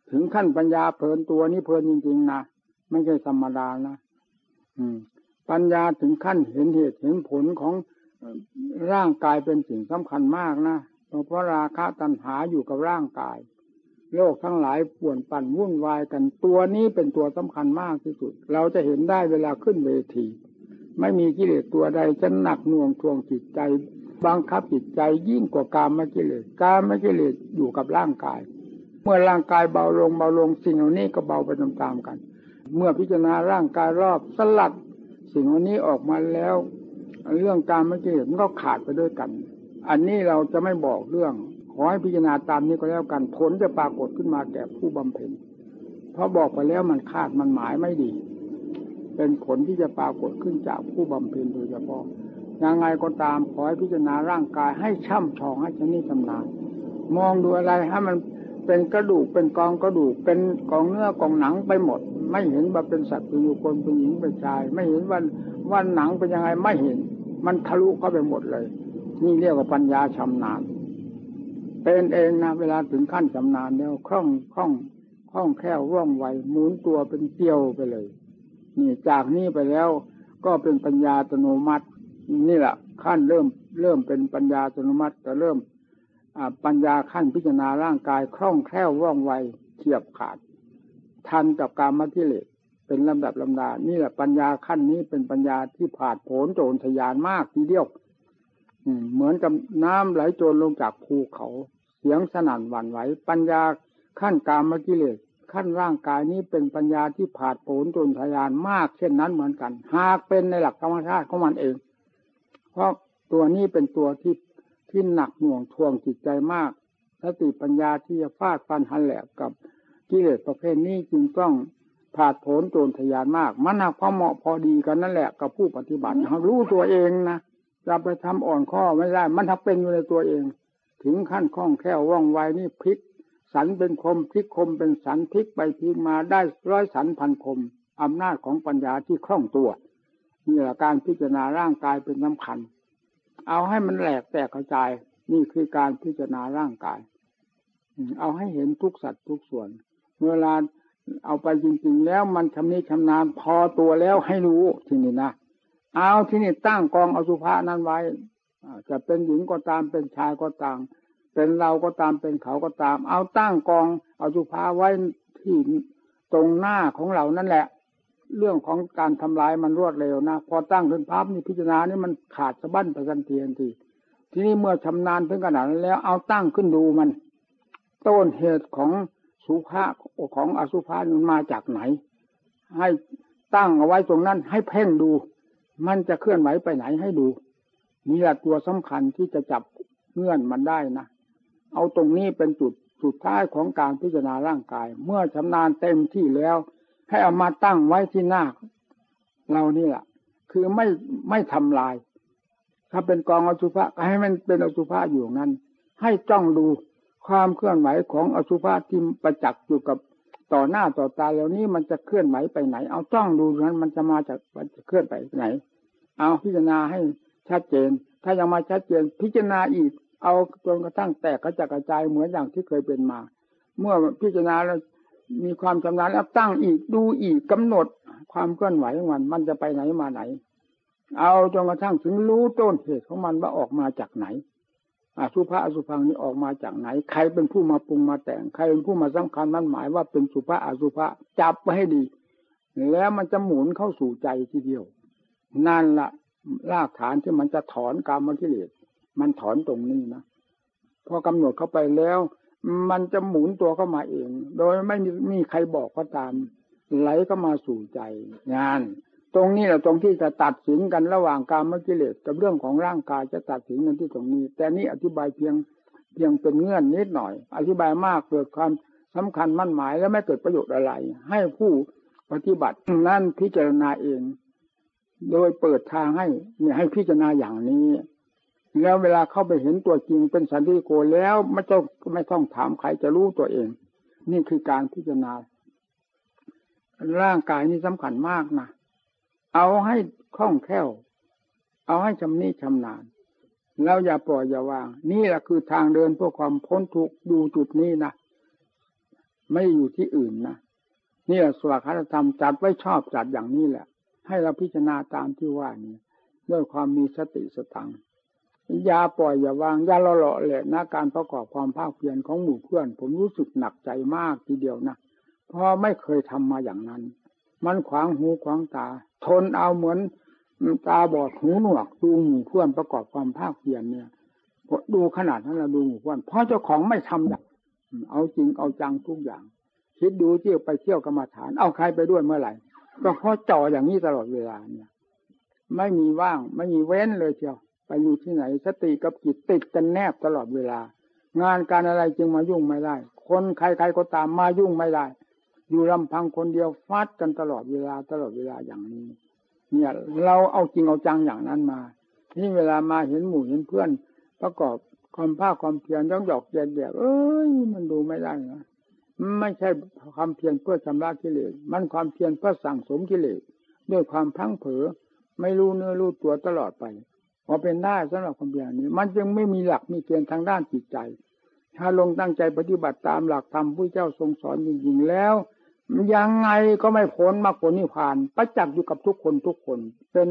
ถึงขั้นปัญญาเพลินตัวนี้เพลินจริงๆนะไม่ใช่ธรรมดานะอืม ปัญญาถึงขั้นเห็นเหตุเห็นผลของร่างกายเป็นสิ่งสำคัญมากนะเพราะราคะตัณหาอยู่กับร่างกาย โลกทั้งหลายป่วนปั่นวุ่นวายกันตัวนี้เป็นตัวสำคัญมากที่สุด เราจะเห็นได้เวลาขึ้นเวที ไม่มีกิเลสตัวใดจะหนักหน่วงทวงจิตใจ บังคับจิตใจยิ่งกว่ากามกิเลสกามกิเลสอยู่กับร่างกาย เมื่อร่างกายเบาลงเบาลงสิ่งเหล่านี้ก็เบาไปตามๆกัน เมื่อพิจารณาร่างกายรอบสลัด สิ่งเหล่านี้ออกมาแล้ว เรื่องการมกิเลสมันก็ขาดไปด้วยกัน อันนี้เราจะไม่บอกเรื่อง อให้พิจารณาตามนี้ก็แล้วกันผลจะปรากฏขึ้นมาแก่ผู้บำเพ็ญเพราะบอกไปแล้วมันคาดมันหมายไม่ดี เป็นผลที่จะปรากฏขึ้นจากผู้บำเพ็ญโดยเฉพาะยังไงก็ตามขอให้พิจารณาร่างกายให้ช่ำชองให้ชนิดชำนาญมองดูอะไรให้มันเป็นกระดูกเป็นกองกระดูกเป็นกองเนื้อกองหนังไปหมด ไม่เห็นว่าเป็นสัตว์เป็นบุคคลเป็นหญิงเป็นชาย ไม่เห็นว่าว่าหนังเป็นยังไงไม่เห็น มันทะลุเข้าไปหมดเลย นี่เรียกว่าปัญญาชำนาญ เป็นเองนะเวลาถึงขั้นชำนาญแล้วคล่องคล่องคล่องแคล่วว่องไวหมุนตัวเป็นเกลียวไปเลย นี่จากนี้ไปแล้วก็เป็นปัญญาอัตโนมัติ นี่แหละขั้นเริ่มเริ่มเป็นปัญญาอัตโนมัติจะเริ่มปัญญาขั้นพิจารณาร่างกายคล่องแคล่วว่องไวเฉียบขาด ทันกับการมัทิเลสเป็นลำดับลำดา นี่แหละปัญญาขั้นนี้เป็นปัญญาที่ผาดโผนโจรทยานมากทีเดียว เหมือนกับน้ำไหลโจรลงจากภูเขาเสียงสนั่นหวั่นไหวปัญญาขั้นกามกิเลสขั้นร่างกายนี้เป็นปัญญาที่ผาดโผนจนทยานมาก เช่นนั้นเหมือนกัน หากเป็นในหลักธรรมชาติของมันเอง เพราะตัวนี้เป็นตัวที่ที่หนักหน่วงทวงจิตใจมากสติปัญญาที่จะฟาดฟันหันแหลกกับกิเลสประเภทนี้จึงต้องผาดโผนโจรทยานมาก มันหักความเหมาะพอดีกันนั่นแหละกับผู้ปฏิบัติเขารู้ตัวเองนะ จะไปทำอ่อนข้อไม่ได้ มันทักเป็นอยู่ในตัวเอง ถึงขั้นคล่องแคล่วว่องไวนี่พลิก สันเป็นคมพลิกคมเป็นสันพลิกไปพลิกมาได้ร้อยสันพันคมอำนาจของปัญญาที่คล่องตัวนี่แหละการพิจารณาร่างกายเป็นสาคัญ เอาให้มันแหลกแตกกระจาย นี่คือการพิจารณาร่างกาย เอาให้เห็นทุกสัตว์ทุกส่วน เวลาเอาไปจริง ๆ แล้วมันชำนิชำนาญพอตัวแล้วให้รู้ทีนี้นะ เอาที่นี่ตั้งกองอสุภะนั้นไว้จะเป็นหญิงก็ตามเป็นชายก็ตาม เป็นเราก็ตามเป็นเขาก็ตาม เอาตั้งกองอสุภะไว้ที่ตรงหน้าของเรานั่นแหละ เรื่องของการทำลายมันรวดเร็วนะพอตั้งขึ้นภาพนี่พิจารณานี่มันขาดสะบั้นไปทันเทีทันทีทีนี้เมื่อชำนาญถึงขนาดนั้นแล้ว เอาตั้งขึ้นดูมัน ต้นเหตุของสุภาของอสุภามันมาจากไหน ให้ตั้งเอาไว้ตรงนั้นให้เพ่งดู มันจะเคลื่อนไหวไปไหนให้ดูนี่แหละตัวสำคัญที่จะจับเงื่อนมันได้นะ เอาตรงนี้เป็นจุดสุดท้ายของการพิจารณาร่างกาย เมื่อชำนาญเต็มที่แล้ว ให้เอามาตั้งไว้ที่หน้าเรานี่แหละคือไม่ไม่ทำลาย ถ้าเป็นกองอสุภะก็ให้มันเป็นอสุภะอยู่นั้น ให้จ้องดูความเคลื่อนไหวของอสุภะที่ประจักษ์อยู่กับ ต่อหน้าต่อตาแล้วนี้มันจะเคลื่อนไหวไปไหน เอาจ้องดูนั้นมันจะมาจากมันจะเคลื่อนไปไหน เอาพิจารณาให้ชัดเจน ถ้ายังมาชัดเจน พิจารณาอีก เอาจนกระทั่งแตกกระจัดกระจายเหมือนอย่างที่เคยเป็นมา เมื่อพิจารณาแล้วมีความชำนาญแล้วตั้งอีกดูอีกกำหนดความเคลื่อนไหวของมันมันจะไปไหนมาไหน เอาจนกระทั่งถึงรู้ต้นเหตุของมันว่าออกมาจากไหน อสุภะอสุพังนี้ออกมาจากไหน ใครเป็นผู้มาปรุงมาแต่ง ใครเป็นผู้มาสำคัญนั่นหมายว่าเป็นสุภะอสุภะจับไปให้ดี แล้วมันจะหมุนเข้าสู่ใจทีเดียว นั่นละรากฐานที่มันจะถอนกรรมกิเลสมันถอนตรงนี้นะพอกำหนดเข้าไปแล้ว มันจะหมุนตัวเข้ามาเอง โดยไม่มีมีใครบอกก็ตาม ไหลก็มาสู่ใจงาน ตรงนี้แหละตรงที่จะตัดสินกันระหว่างการมกิเลสกับเรื่องของร่างกายจะตัดสินกันที่ตรงนี้ แต่นี้อธิบายเพียงเพียงเป็นเงื่อนนิดหน่อย อธิบายมากเกิดความสำคัญมั่นหมายและไม่เกิดประโยชน์อะไร ให้ผู้ปฏิบัตินั่นพิจารณาเอง โดยเปิดทางให้เนี่ยให้พิจารณาอย่างนี้ แล้วเวลาเข้าไปเห็นตัวจริงเป็นสันติโกแล้วไม่ต้องไม่ต้องถามใครจะรู้ตัวเอง นี่คือการพิจารณา ร่างกายนี่สำคัญมากนะ เอาให้คล่องแคล่ว เอาให้ชำนิชำนาญแล้วอย่าปล่อยอย่าวาง นี่แหละคือทางเดินเพื่อความพ้นทุกข์ดูจุดนี้นะไม่อยู่ที่อื่นนะนี่แหละสวากาธรรมจัดไว้ชอบจัดอย่างนี้แหละ ให้เราพิจารณาตามที่ว่านี้ด้วยความมีสติสตังอย่าปล่อยอย่าวางอย่าละเลาะแหละนะการประกอบความภาคเพียรของหมู่เพื่อน ผมรู้สึกหนักใจมากทีเดียวนะเพราะไม่เคยทำมาอย่างนั้น มันขวางหูขวางตา ทนเอาเหมือนตาบอดหูหนวกดูหมู่เพื่อนประกอบความภาคเพียรเนี่ยดูขนาดนั้นเราดูหมู่เพื่อนเพราะเจ้าของไม่ทำอย่างเอาจริงเอาจังทุกอย่าง คิดดูเที่ยวไปเที่ยวกรรมฐาน เอาใครไปด้วยเมื่อไหร่ก็เพราะจ่ออย่างนี้ตลอดเวลาเนี่ย ไม่มีว่างไม่มีเว้นเลยเชียวไปอยู่ที่ไหนสติกับจิตติดกันแนบตลอดเวลา งานการอะไรจึงมายุ่งไม่ได้ คนใครๆก็ตามมายุ่งไม่ได้ อยู่ลำพังคนเดียวฟาดกันตลอดเวลาตลอดเวลาอย่างนี้ เนี่ย เราเอาจริงเอาจังอย่างนั้นมานี่เวลามาเห็นหมู่เห็นเพื่อน ประกอบความภาคความเพียรย่องหยอกเย็นเดียเอ้ยมันดูไม่ได้นะไม่ใช่ความเพียรเพื่อชำระกิเลสมันความเพียรเพื่อสั่งสมกิเลสด้วยความพังเผลอไม่รู้เนื้อรู้ตัวตลอดไปพอเป็นได้สำหรับความเพียรนี้ มันจึงไม่มีหลักมีเกณฑ์ทางด้านจิตใจ ถ้าลงตั้งใจปฏิบัติตามหลักธรรมผู้เจ้าทรงสอนจริงๆแล้ว ยังไงก็ไม่พ้นมรรคผลนิพพาน ประจักษ์อยู่กับทุกคนทุกคน เป็น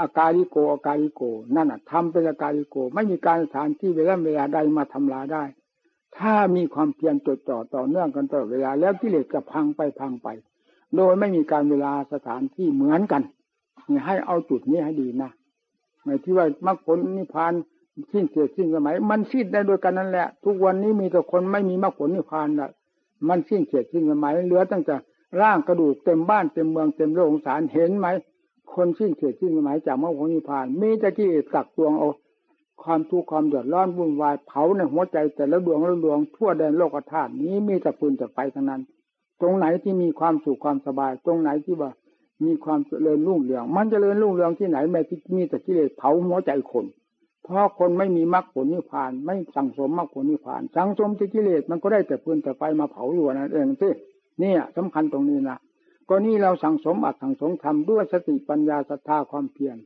อาการิโกอาการิโก นั่นอะทำเป็นอาการิโก ไม่มีการสถานที่เวลาเวลาใดมาทำลายได้ ถ้ามีความเพียรจดจ่อต่อเนื่องกันตลอดเวลาแล้วกิเลสจะพังไปพังไป โดยไม่มีการเวลาสถานที่เหมือนกันให้เอาจุดนี้ให้ดีนะในที่ว่ามรรคผลนิพพานสิ้นเสียสิ้นสมัย มันสิ้นได้โดยกันนั่นแหละ ทุกวันนี้มีแต่คนไม่มีมรรคผลนิพพานแหละ มันสิ้นเขียดสิ้นสมัยเหลือตั้งแต่ร่างกระดูกเต็มบ้านเต็มเมืองเต็มโลกสารเห็นไหม คนสิ้นเขียดสิ้นสมัยจากมรรคผลนิพพาน มีแต่ที่ตักตวงเอาความทุกข์ความเดือดร้อนวุ่นวายเผาในหัวใจแต่ละดวงละดวงทั่วแดนโลกธาตุนี้มีแต่ปืนแต่ไฟทั้งนั้น ตรงไหนที่มีความสุขความสบาย ตรงไหนที่ว่ามีความเจริญรุ่งเรือง มันจเจริญรุ่งเรืองที่ไหนแม้ที่มีแต่กิเลสเผาหัวใจคน เพราะคนไม่มีมรรคผลนิพพาน ไม่สั่งสมมรรคผลนิพพาน สังสมที่กิเลสมันก็ได้แต่พื้นแต่ไฟมาเผาอยู่นั่นเองสิเนี่ยสำคัญตรงนี้นะก็นี่เราสั่งสมอัดสั่งสมทำด้วยสติปัญญาศรัทธาความเพียร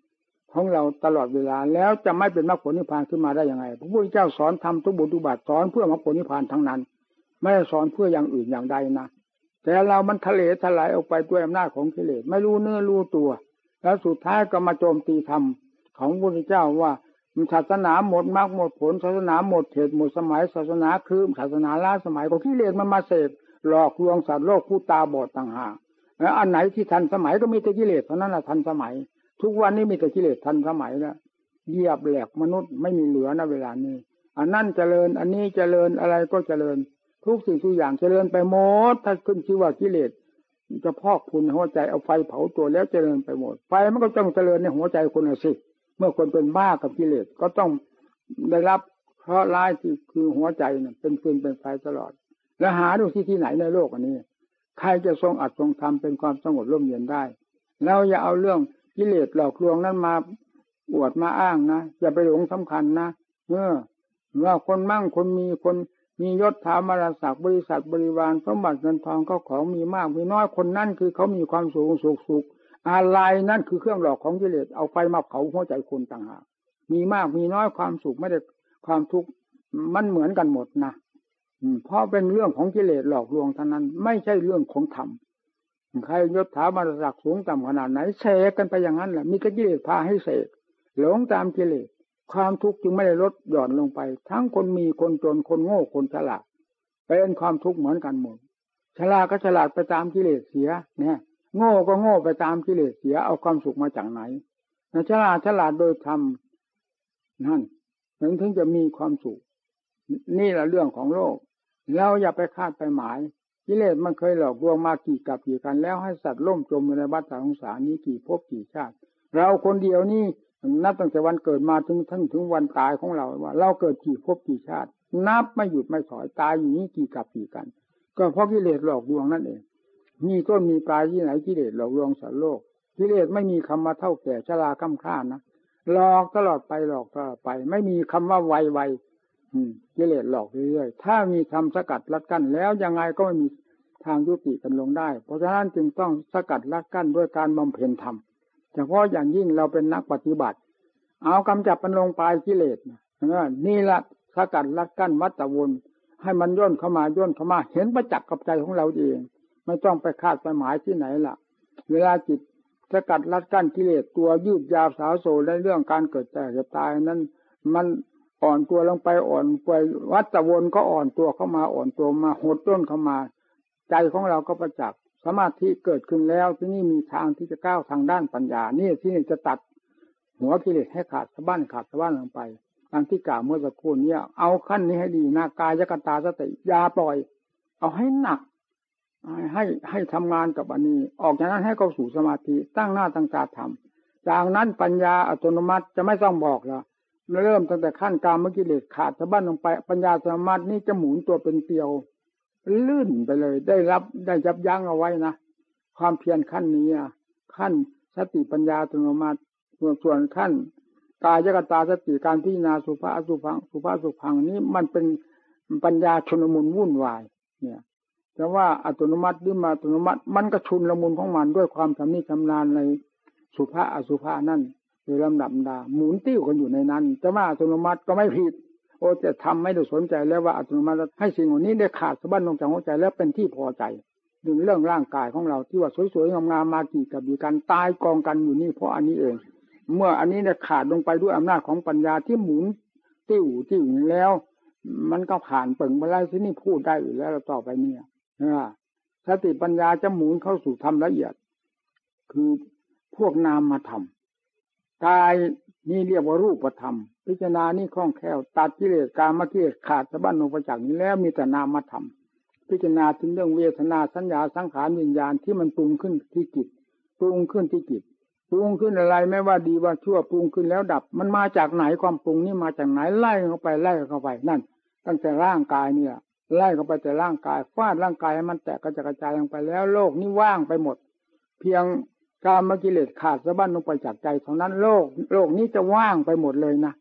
ของเราตลอดเวลาแล้วจะไม่เป็นมรรคผลนิพพานขึ้นมาได้ยังไง พระพุทธเจ้าสอนทำทุกบุญทุบาทสอนเพื่อมรรคผลนิพพานทั้งนั้น ไม่ได้สอนเพื่ออย่างอื่นอย่างใดนะแต่เรามันทะเลถลายออกไปด้วยอำนาจของกิเลสไม่รู้เนื้อรู้ตัว แล้วสุดท้ายก็มาโจมตีธรรมของพระพุทธเจ้าว่า ศาสนาหมดมรรคหมดผลศาสนาหมดเหตุหมดสมัยศาสนาคือศาสนาล้าสมัยก็กิเลสมันมาเสพหลอกลวงสัตว์โลกผู้ตาบอดต่างหากแล้วอันไหนที่ทันสมัยก็มีแต่กิเลสเท่านั้นแหะทันสมัย ทุกวันนี้มีแต่กิเลสทันสมัยแล้วเหยียบแหลกมนุษย์ไม่มีเหลือนะเวลานี้ อันนั่นเจริญ อันนี้เจริญอะไรก็เจริญ ทุกสิ่งทุกอย่างเจริญไปหมดถ้าขึ้นชื่อว่ากิเลสจะพอกคุณหัวใจเอาไฟเผาตัวแล้วเจริญไปหมด ไฟมันก็ต้องเจริญในหัวใจคนสิ มื่อคนเป็นบ้ากับกิเลสก็ต้องได้รับเพราะร้ายที่คือหัวใจเนี่ยเป็นฟืนเป็นไฟตลอด แล้วหาดูที่ที่ไหนในโลกอันนี้ ใครจะทรงอัดทรงทำเป็นความสงบร่มเย็นได้แล้วอย่าเอาเรื่องกิเลสหลอกลวงนั้นมาอวดมาอ้างนะอย่าไปหลงสำคัญนะเมื่อว่าคนมั่งคนมีคนมียศถามาราศักดิ์บริษัทบริวารสมบัติเงินทองก็ของมีมากมีน้อยคนนั่นคือเขามีความสูงสุขสุข อะไรนั่นคือเครื่องหลอกของกิเลสเอาไฟมาเผาหัวใจคนต่างหากมีมากมีน้อยความสุขไม่ได้ความทุกข์มันเหมือนกันหมดนะเพราะเป็นเรื่องของกิเลสหลอกลวงเท่านั้น ไม่ใช่เรื่องของธรรมใครยศถาบรรศักดิ์สูงต่ำขนาดไหนเสกกันไปอย่างนั้นแหละมีกิเลสพาให้เสกหลงตามกิเลสความทุกข์จึงไม่ได้ลดหย่อนลงไป ทั้งคนมีคนจนคนโง่คนฉลาดเป็นความทุกข์เหมือนกันหมดฉลาดก็ฉลาดไปตามกิเลสเสีย เนี่ย โง่ก็โง่ไปตามกิเลสเสียเอาความสุขมาจากไหนฉลาดฉลาดโดยธรรมนั่นถึงถึงจะมีความสุข นี่แหละเรื่องของโลก เราอย่าไปคาดไปหมายกิเลสมันเคยหลอกลวงมากี่กับกี่กันแล้วให้สัตว์ล่มจมในวัฏสงสารนี้กี่ภพกี่ชาติ เราคนเดียวนี่นับตั้งแต่วันเกิดมาถึงทั้งถึงวันตายของเราว่า เราเกิดกี่ภพกี่ชาติ นับไม่หยุดไม่ถอยตายอยู่นี้กี่กับกี่กัน ก็เพราะกิเลสหลอกลวงนั่นเอง มีต้นมีปลายที่ไหนกิเลสหลอกลวงสัตว์โลกกิเลสไม่มีคำมาเท่าแก่ชราค้ำข้านะหลอกตลอดไปหลอกตลอดไป ไม่มีคำว่าไวไวกิเลสหลอกเรื่อยๆถ้ามีทำสกัดรัดกั้นแล้วยังไงก็ไม่มีทางยุติกันลงได้ เพราะฉะนั้นจึงต้องสกัดรัดกั้นด้วยการบำเพ็ญธรรมเฉพาะอย่างยิ่งเราเป็นนักปฏิบัติ เอากำจับมันลงไปกิเลสนี่ละสกัดรัดกั้นวัตวนให้มันย่นเข้ามาย่นเข้ามา เห็นประจักษ์กับใจของเราเอง ไม่ต้องไปคาดไปหมายที่ไหนล่ะ เวลาจิตสกัดรัดกั้นกิเลสตัวยืดยาวสาวโซในเรื่องการเกิดแก่เก็บตายนั้นมันอ่อนตัวลงไปอ่อนไปวัตวนก็อ่อนตัวเข้ามาอ่อนตัวมาหดต้นเข้ามา ใจของเราก็ประจักษ์สมาธิเกิดขึ้นแล้วที่นี่มีทางที่จะก้าวทางด้านปัญญา นี่ที่นี่จะตัดหัวกิเลสให้ขาดสะบั้นขาดสะบั้นลงไปทางที่กล่าวเมื่อสักครู่นี้เอาขั้นนี้ให้ดีนากายกตาสติยาปล่อย เอาให้หนัก ให้ให้ทำงานกับอันนี้ ออกจากนั้นให้เข้าสู่สมาธิตั้งหน้าตั้งตาทำจากนั้นปัญญาอัตโนมัติจะไม่ต้องบอกล้วเริ่มตั้งแต่ขั้นกามเมื่อกี้เลสขาดสะบั้นลงไป ปัญญาสมาธินี่จะหมุนตัวเป็นเตียว ลื่นไปเลย ได้รับได้ยับยั้งเอาไว้นะความเพียรขั้นนี้ขั้นสติปัญญาอัตโนมัติส่วนขั้นกายกตาสติการพิจารณาสุภาสุพังสุภาสุพังนี้มันเป็นปัญญาชนมุนวุ่นวาย เนี่ย แต่ว่าอัตโนมัติหรือมาอัตโนมัติ มันก็ชุนละมุนของมันด้วยความชำนิชำนาญในสุภาอสุภานั่นโดยลำดับดา หมุนติ้วกันอยู่ในนั้น จะว่าอัตโนมัติก็ไม่ผิด โอ้จะทำไม่ได้สนใจแล้วว่าอัตโนมัติให้สิ่งเหล่านี้ได้ขาดสะบั้นลงจากหัวใจแล้วเป็นที่พอใจดึงเรื่องร่างกายของเราที่ว่าสวยๆงามๆมากี่กับดีกันตายกองกันอยู่นี่เพราะอันนี้เอง เมื่ออันนี้เนี่ยขาดลงไปด้วยอำนาจของปัญญาที่หมุนติ้วติ้วแล้ว มันก็ผ่านเปิงไปแล้วที่นี่พูดได้อยู่แล้วต่อไปเนี่ย สติปัญญาจะหมุนเข้าสู่ธรรมละเอียด คือพวกนามมาทำกายนี่เรียกว่ารูปธรรม พิจารณานี่คล่องแคล่วตัดกิเลสกามกิเลสขาดสะบั้นลงไปจากนี้แล้วมีแต่นามธรรมพิจารณาถึงเรื่องเวทนาสัญญาสังขารวิญญาณที่มันปรุงขึ้นที่จิตปรุงขึ้นที่จิตปรุงขึ้นอะไรไม่ว่าดีว่าชั่วปรุงขึ้นแล้วดับ มันมาจากไหนความปรุงนี่มาจากไหนไล่เข้าไปไล่เข้าไปนั่น ตั้งแต่ร่างกายเนี่ย ไล่เข้าไปแต่ร่างกายฟาดร่างกายให้มันแตกกระจายกระจายลงไปแล้ว โลกนี้ว่างไปหมด เพียงการมกิเลสขาดสะบั้นลงไปจากใจเท่านั้นโลก โลกนี้จะว่างไปหมดเลยนะ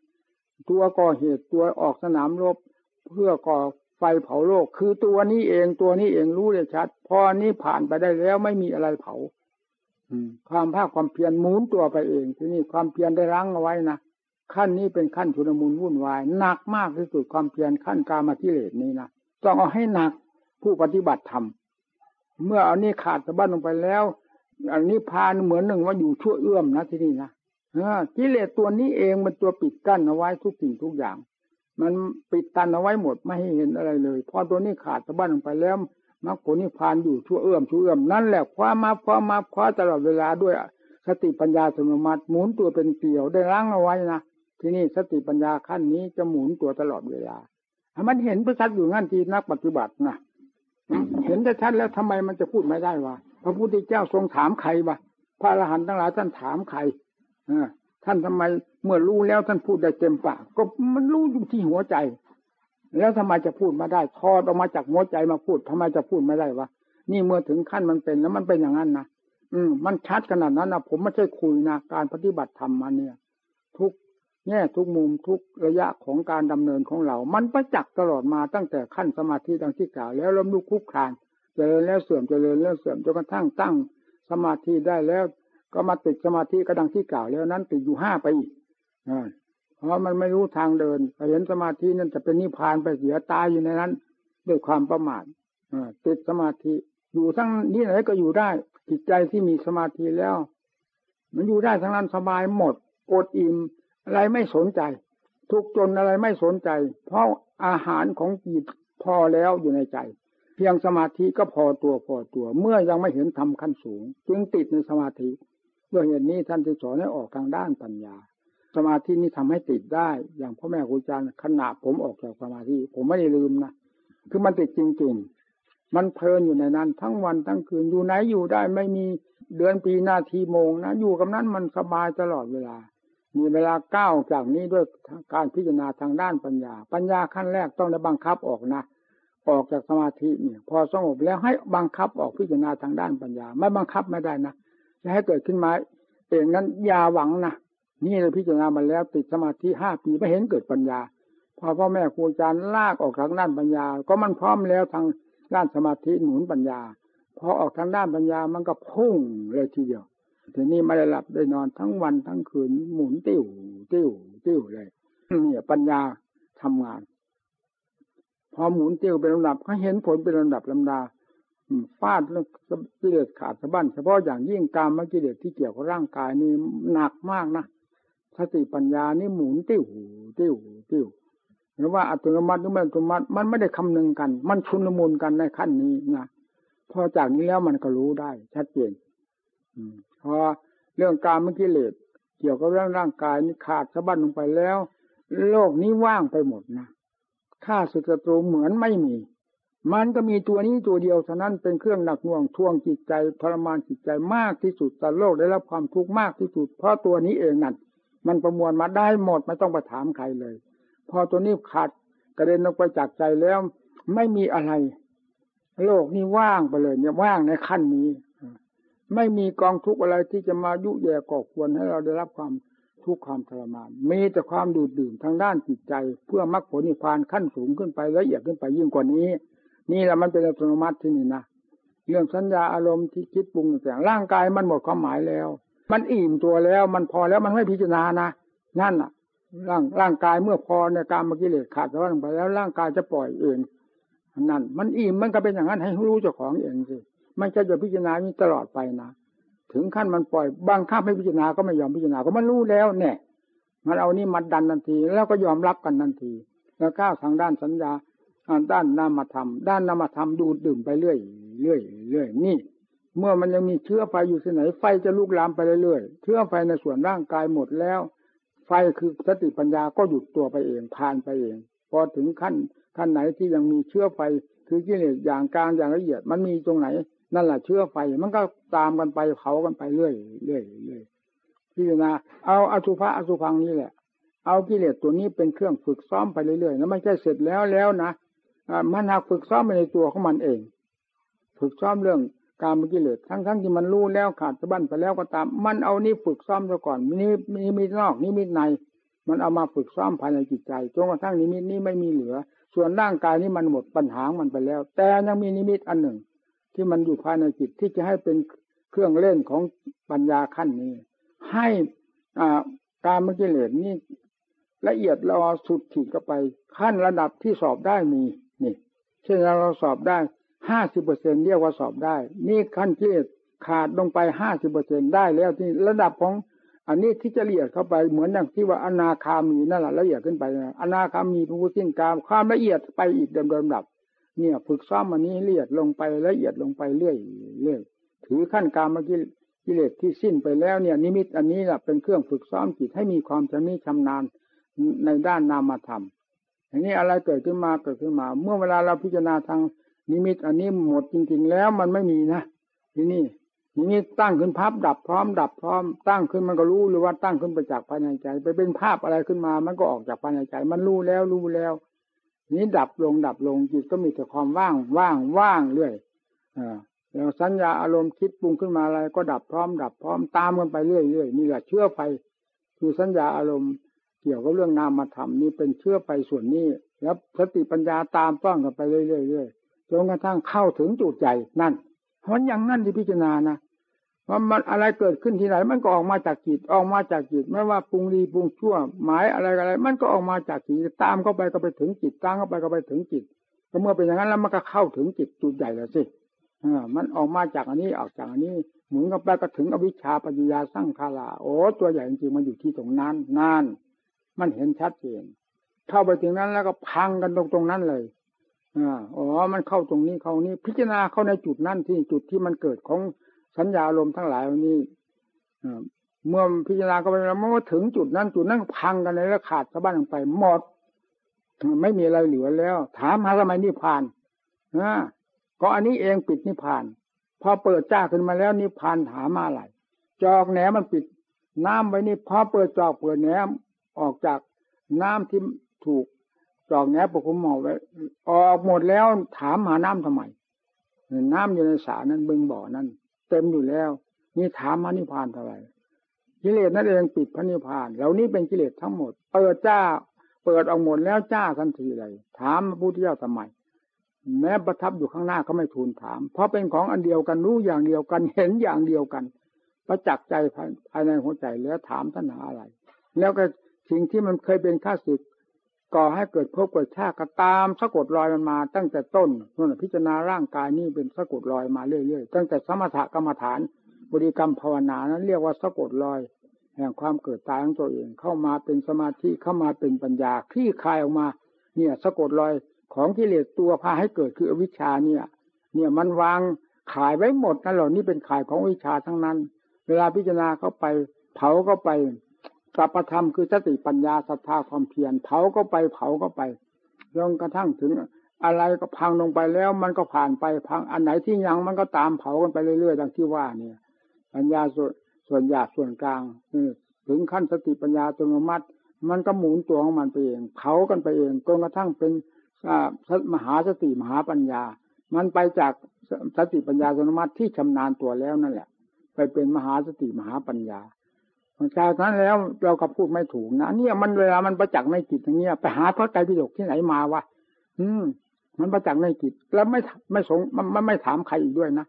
ตัวก่อเหตุตัวออกสนามรบ เพื่อก่อไฟเผาโลก คือตัวนี้เองตัวนี้เองรู้เลยชัด พอนี้ผ่านไปได้แล้วไม่มีอะไรเผาความภาคความเพียรหมุนตัวไปเอง ที่นี่ความเพียรได้รั้งเอาไว้นะขั้นนี้เป็นขั้นชุนมุนวุ่นวายหนักมากที่สุดความเพียรขั้นกามาธิเลสนี้นะ ต้องเอาให้หนักผู้ปฏิบัติธรรมเมื่อเอานี้ขาดสะบั้นลงไปแล้ว อันนี้พานเหมือนหนึ่งว่าอยู่ชั่วเอื้อมนะที่นี่นะกิเลสตัวนี้เองมันตัวปิดกั้นเอาไว้ทุกสิ่งทุกอย่าง มันปิดตันเอาไว้หมดไม่ให้เห็นอะไรเลย พอตัวนี้ขาดสะบั้นลงไปแล้วมรรคผลนิพพานอยู่ชั่วเอื้อมชั่วเอื้อมนั่นแหละคว้ามาคว้ามาคว้าตลอดเวลาด้วยสติปัญญาสมมาตหมุนตัวเป็นเกลียวได้ล้างเอาไว้นะที่นี่สติปัญญาขั้นนี้จะหมุนตัวตลอดเวลา มันเห็นประชัดอยู่งั้นทีนักปฏิบัตินะเห็นได้ชัดแล้วทำไมมันจะพูดไม่ได้วะพระพุทธเจ้าทรงถามใครวะพระอรหันต์ทั้งหลายท่านถามใครท่านทำไมเมื่อรู้แล้วท่านพูดได้เต็มปากก็มันรู้อยู่ที่หัวใจ แล้วทำไมจะพูดมาได้ทอดออกมาจากหัวใจมาพูดทำไมจะพูดไม่ได้วะนี่เมื่อถึงขั้นมันเป็นแล้วมันเป็นอย่างนั้นนะอืมมันชัดขนาดนั้นนะผมไม่ใช่คุยนะการปฏิบัติธรรมมาเนี่ย ทุก แง่ทุกมุมทุกระยะของการดำเนินของเรา มันประจักษ์ตลอดมาตั้งแต่ขั้นสมาธิดังที่กล่าวแล้วล้มลุกคุกคานเจริญแล้วเสื่อมเจริญแล้วเสื่อมจนกระทั่งตั้งสมาธิได้แล้ว ก็มาติดสมาธิก็ดังที่กล่าวแล้วนั้นติดอยู่ห้าไปอีกเพราะมันไม่รู้ทางเดินเห็นสมาธินั่นจะเป็นนิพพานไปเสียตายอยู่ในนั้น ด้วยความประมาทติดสมาธิ อยู่ทั้งนี้ไหนก็อยู่ได้จิตใจที่มีสมาธิแล้ว มันอยู่ได้ทั้งนั้นสบายหมดอดอิ่ม อะไรไม่สนใจ ทุกจนอะไรไม่สนใจ เพราะอาหารของจิตพอแล้วอยู่ในใจ เพียงสมาธิก็พอตัวพอตัว เมื่อยังไม่เห็นทำขั้นสูง จึงติดในสมาธิด้วยเหตุนี้ท่านจะสอนให้ออกทางด้านปัญญา สมาธินี้ทำให้ติดได้ อย่างพ่อแม่ครูอาจารย์ขณะผมออกจากสมาธิผมไม่ได้ลืมนะคือมันติดจริงๆ มันเพลินอยู่ในนั้น ทั้งวันทั้งคืนอยู่ไหนอยู่ได้ไม่มีเดือนปีนาทีโมงนะอยู่กับนั้นมันสบายตลอดเวลา มีเวลาก้าวจากนี้ด้วยการพิจารณาทางด้านปัญญา ปัญญาขั้นแรกต้องได้บังคับออกนะ ออกจากสมาธิเนี่ย พอสงบแล้วให้บังคับออกพิจารณาทางด้านปัญญา ไม่บังคับไม่ได้นะจะให้เกิดขึ้นมาเองนั้นอย่าหวังนะนี่เราพิจารณามาแล้วติดสมาธิห้าปีไม่เห็นเกิดปัญญา พอพ่อแม่ครูอาจารย์ลากออกทางด้านปัญญา ก็มันพร้อมแล้วทางด้านสมาธิหนุนปัญญา พอออกทางด้านปัญญามันก็พุ่งเลยทีเดียว ทีนี้ไม่ได้หลับได้นอนทั้งวันทั้งคืนหมุนติ้วติ้วติ้วเลยเนี่ยปัญญาทำงาน พอหมุนติ้วเป็นลำดับเขาเห็นผลเป็นลำดับลำดาฟาดเลืองกิเลสขาดสะบั้นเฉพาะอย่างยิ่งการมกิเลสที่เกี่ยวกับร่างกายนี่หนักมากนะสติปัญญานี่หมุนติ้วติ้วติ้วหรือว่าอัตโนมัติหรือไม่อัตโนมัติมันไม่ได้คำนึงกัน มันชุนลมุนกันในขั้นนี้นะพอจากนี้แล้วมันก็รู้ได้ ชัดเจน พอเรื่องการเมื่อกี้เลสเกี่ยวกับเรื่องร่างกายนี่ขาดสะบั้นลงไปแล้ว โลกนี้ว่างไปหมดนะข้าศึกศัตรูเหมือนไม่มี มันก็มีตัวนี้ตัวเดียวเท่านั้นเป็นเครื่องหนักหน่วงท่วงจิตใจทรมานจิตใจมากที่สุดแต่โลกได้รับความทุกข์มากที่สุด เพราะตัวนี้เองนั่นมันประมวลมาได้หมดไม่ต้องไปถามใครเลย พอตัวนี้ขาดกระเด็นลงไปจากใจแล้ว ไม่มีอะไร โลกนี้ว่างไปเลย เนี่ยว่างในขั้นนี้ ไม่มีกองทุกข์อะไรที่จะมายุแย่ก่อควรให้เราได้รับความทุกข์ความทรมาน มีแต่ความดูดดื่มทางด้านจิตใจ เพื่อมรรคผลนิพพานขั้นสูงขึ้นไปละเอียดขึ้นไปยิ่งกว่านี้ นี่แหละมันเป็นอัตโนมัติที่นี่นะเรื่องสัญญาอารมณ์ที่คิดปรุงแต่งร่างกายมันหมดความหมายแล้ว มันอิ่มตัวแล้วมันพอแล้วมันไม่พิจารณานะนั่นอะ ร่างร่างกายเมื่อพอในการมกิเลสขาดสะบั้นไปแล้วร่างกายจะปล่อยเองนั่นมันอิ่มมันก็เป็นอย่างนั้นให้รู้เจ้าของเองสิ ม่ใช่จะพิจารณานี้ตลอดไปนะถึงขั้นมันปล่อยบางข้าไม่พิจารณาก็ไม่ยอมพิจารณาก็มันรู้แล้วเนี่ยมันเอานี่มัดดันทันที แล้วก็ยอมรับกันทันที แล้วก้าวทางด้านสัญญาด้านนามธรรม ด้านนามธรรมดูดดื่มไปเรื่อยเรื่อยเรื่อยนี่ เมื่อมันยังมีเชื้อไฟอยู่ที่ไหนไฟจะลุกลามไปเรื่อยๆเชื้อไฟในส่วนร่างกายหมดแล้ว ไฟคือสติปัญญาก็หยุดตัวไปเองผ่านไปเอง พอถึงขั้นขั้นไหนที่ยังมีเชื้อไฟคือกิเลสอย่างกลางอย่างละเอียดมันมีตรงไหน นั่นแหละเชื้อไฟมันก็ตามกันไปเผากันไปเรื่อยเรื่อยเรื่อยพี่นะเอาอสุภะอสุพังนี่แหละ เอากิเลสตัวนี้เป็นเครื่องฝึกซ้อมไปเรื่อยๆแล้วไม่ใช่เสร็จแล้วแล้วนะมันหักฝึกซ้อมไปในตัวของมันเอง ฝึกซ้อมเรื่องการมกิเลสทั้งทั้งที่มันรู้แล้วขาดสะบั้นไปแล้วก็ตาม มันเอานี่ฝึกซ้อมซะก่อนนี่มีมีนอกนี่มีใน มันเอามาฝึกซ้อมภายในจิตใจจนกระทั่งนิมิตนี้ไม่มีเหลือ ส่วนร่างกายนี้มันหมดปัญหามันไปแล้ว แต่ยังมีนิมิตอันหนึ่ง ที่มันอยู่ภายในจิตที่จะให้เป็นเครื่องเล่นของปัญญาขั้นนี้ ให้อ่าการมกิเลสนี่ละเอียดเราสุดขีดเข้าไป ขั้นระดับที่สอบได้มีนี่เช่นเราสอบได้ห้าสิบเปอร์เซ็นเรียกว่าสอบได้ นี่ขั้นกิเลสขาดลงไปห้าสิบเปอร์เซ็นได้แล้วที่ระดับของอันนี้ที่จะละเอียดเข้าไปเหมือนอย่างที่ว่าอนาคามีนั่นแหละละเอียดขึ้นไปอนาคามีผู้สิ้นกามความละเอียดไปอีกเดิมเดิมดับ เนี่ย ฝึกซ้อมอันนี้ละเอียดลงไปละเอียดลงไปเรื่อยเรื่อยถือขั้นกามเมื่อกี้กิเลสที่สิ้นไปแล้วเนี่ย นิมิตอันนี้แหละเป็นเครื่องฝึกซ้อมจิตให้มีความชำนิชำนาญในด้านนามธรรมอย่างนี้อะไรเกิดขึ้นมาเกิดขึ้นมา เมื่อเวลาเราพิจารณาทางนิมิต อันนี้หมดจริง ๆ แล้วมันไม่มีนะที่นี่นิมิตตั้งขึ้นภาพดับพร้อม ดับพร้อม ตั้งขึ้นมันก็รู้หรือว่าตั้งขึ้นไปจากภายในใจ ไปเป็นภาพอะไรขึ้นมา มันก็ออกจากภายในใจ มันรู้แล้วรู้แล้ว นี้ดับลงดับลงจิตก็มีแต่ความว่างว่างว่างเรื่อยอแล้วสัญญาอารมณ์คิดปรุงขึ้นมาอะไร ก็ดับพร้อม ดับพร้อมตามกันไปเรื่อยๆนี่แหละเชื่อไฟคือสัญญาอารมณ์เกี่ยวกับเรื่องนามธรรมนี่เป็นเชื่อไปส่วนนี้ แล้วสติปัญญาตามต้องกันไปเรื่อยๆจนกระทั่งเข้าถึงจุดใจนั่นเพราะอย่างนั้นที่พิจารณานะ ว่ามันอะไรเกิดขึ้นที่ไหน มันก็ออกมาจากจิตออกมาจากจิตไม่ว่าปรุงดีปรุงชั่ว หมายอะไรอะไร มันก็ออกมาจากจิตตามเข้าไปก็ไปถึงจิตตามเข้าไปก็ไปถึงจิตก็เมื่อเป็นอย่างนั้นแล้วมันก็เข้าถึงจิตจุดใหญ่แล้วสิอมันออกมาจากอันนี้ออกจากอันนี้หมุนกับไปก็ถึงอวิชชาปัญญาสร้างคาลาโอ้ตัวใหญ่จริงๆมันอยู่ที่ตรงนั้นนั่นมันเห็นชัดเจนเข้าไปถึงนั้นแล้วก็พังกันตรงตรงนั้นเลยอ่าอ๋อ มันเข้าตรงนี้เข้านี้พิจารณาเข้าในจุดนั้นที่จุดที่มันเกิดของ สัญญาลมณ์ทั้งหลายวันนี้เมื่อพิจารณาก็ไปแล้วเมื่อถึงจุดนั้นจุดนั้นพังกันเลยแล้วขาดสะบั้นลงไปหมดไม่มีอะไรเหลือแล้ว ถามหาทำไมนิพพานนะก็อันนี้เองปิดนิพพาน พอเปิดจ้าขึ้นมาแล้วนิพพานถามมาอะไรจอกแหนมันปิด น้ำไว้นี่พอเปิดจอกเปิดแหนมออกจากน้ำที่ถูกจอกแหนปกคลุมหมอไว้ออกหมดแล้วถามหาน้ำทำไมน้ำอยู่ในสานั้นบึงบ่อนั้น เต็มอยู่แล้ว นี่ถามมานิพพานเท่าไหร่กิเลสนั่นเองปิดพระนิพพาน เหล่านี้เป็นกิเลสทั้งหมด เปิดจ้า เปิดออกหมดแล้วจ้าทันทีเลย ถามพระพุทธเจ้าทำไมแม้ประทับอยู่ข้างหน้าก็ไม่ทูลถาม เพราะเป็นของอันเดียวกันรู้อย่างเดียวกันเห็นอย่างเดียวกัน ประจักษ์ใจภายในหัวใจแล้วถามท่านหาอะไร แล้วก็สิ่งที่มันเคยเป็นข้าศึก ก่อให้เกิดภพเกิดชาติก็ตามสะกดรอยมันมา ตั้งแต่ต้นนั่นพิจารณาร่างกายนี่เป็นสะกดรอยมาเรื่อยๆตั้งแต่สมถกรรมฐานบริกรรมภาวนานั้นเรียกว่าสะกดรอย แห่งความเกิดตายของตัวเองเข้ามาเป็นสมาธิเข้ามาเป็นปัญญาคลี่คลายออกมา เนี่ยสะกดรอยของกิเลสตัวพาให้เกิดคืออวิชชาเนี่ย เนี่ยมันวางขายไว้หมดนั่นเหล่านี้เป็นขายของวิชาทั้งนั้น เวลาพิจารณาเข้าไป เผาก็ไป สัพธรรมคือสติปัญญาศรัทธาความเพียรเผาก็ไปเผาก็ไปจนกระทั่งถึงอะไรก็พังลงไปแล้วมันก็ผ่านไปพังอันไหนที่ยังมันก็ตามเผากันไปเรื่อยๆดังที่ว่าเนี่ย ปัญญาส่วนส่วนหยาบส่วนกลางถึงขั้นสติปัญญาอัตโนมัติ มันก็หมุนตัวของมันไปเองเผากันไปเองจนกระทั่งเป็นมหาสติมหาปัญญา มันไปจากสติปัญญาอัตโนมัติที่ชำนาญตัวแล้วนั่นแหละ ไปเป็นมหาสติมหาปัญญา จากนั้นแล้วเราก็พูดไม่ถูกนะเนี่ยมันเวลามันประจักษ์ในจิตอย่างเงี้ยไปหาพระไตรปิฎกที่ไหนมาวะอืม มันประจักษ์ในจิต แล้วไม่ไม่สงมันไม่ถามใครอีกด้วยนะ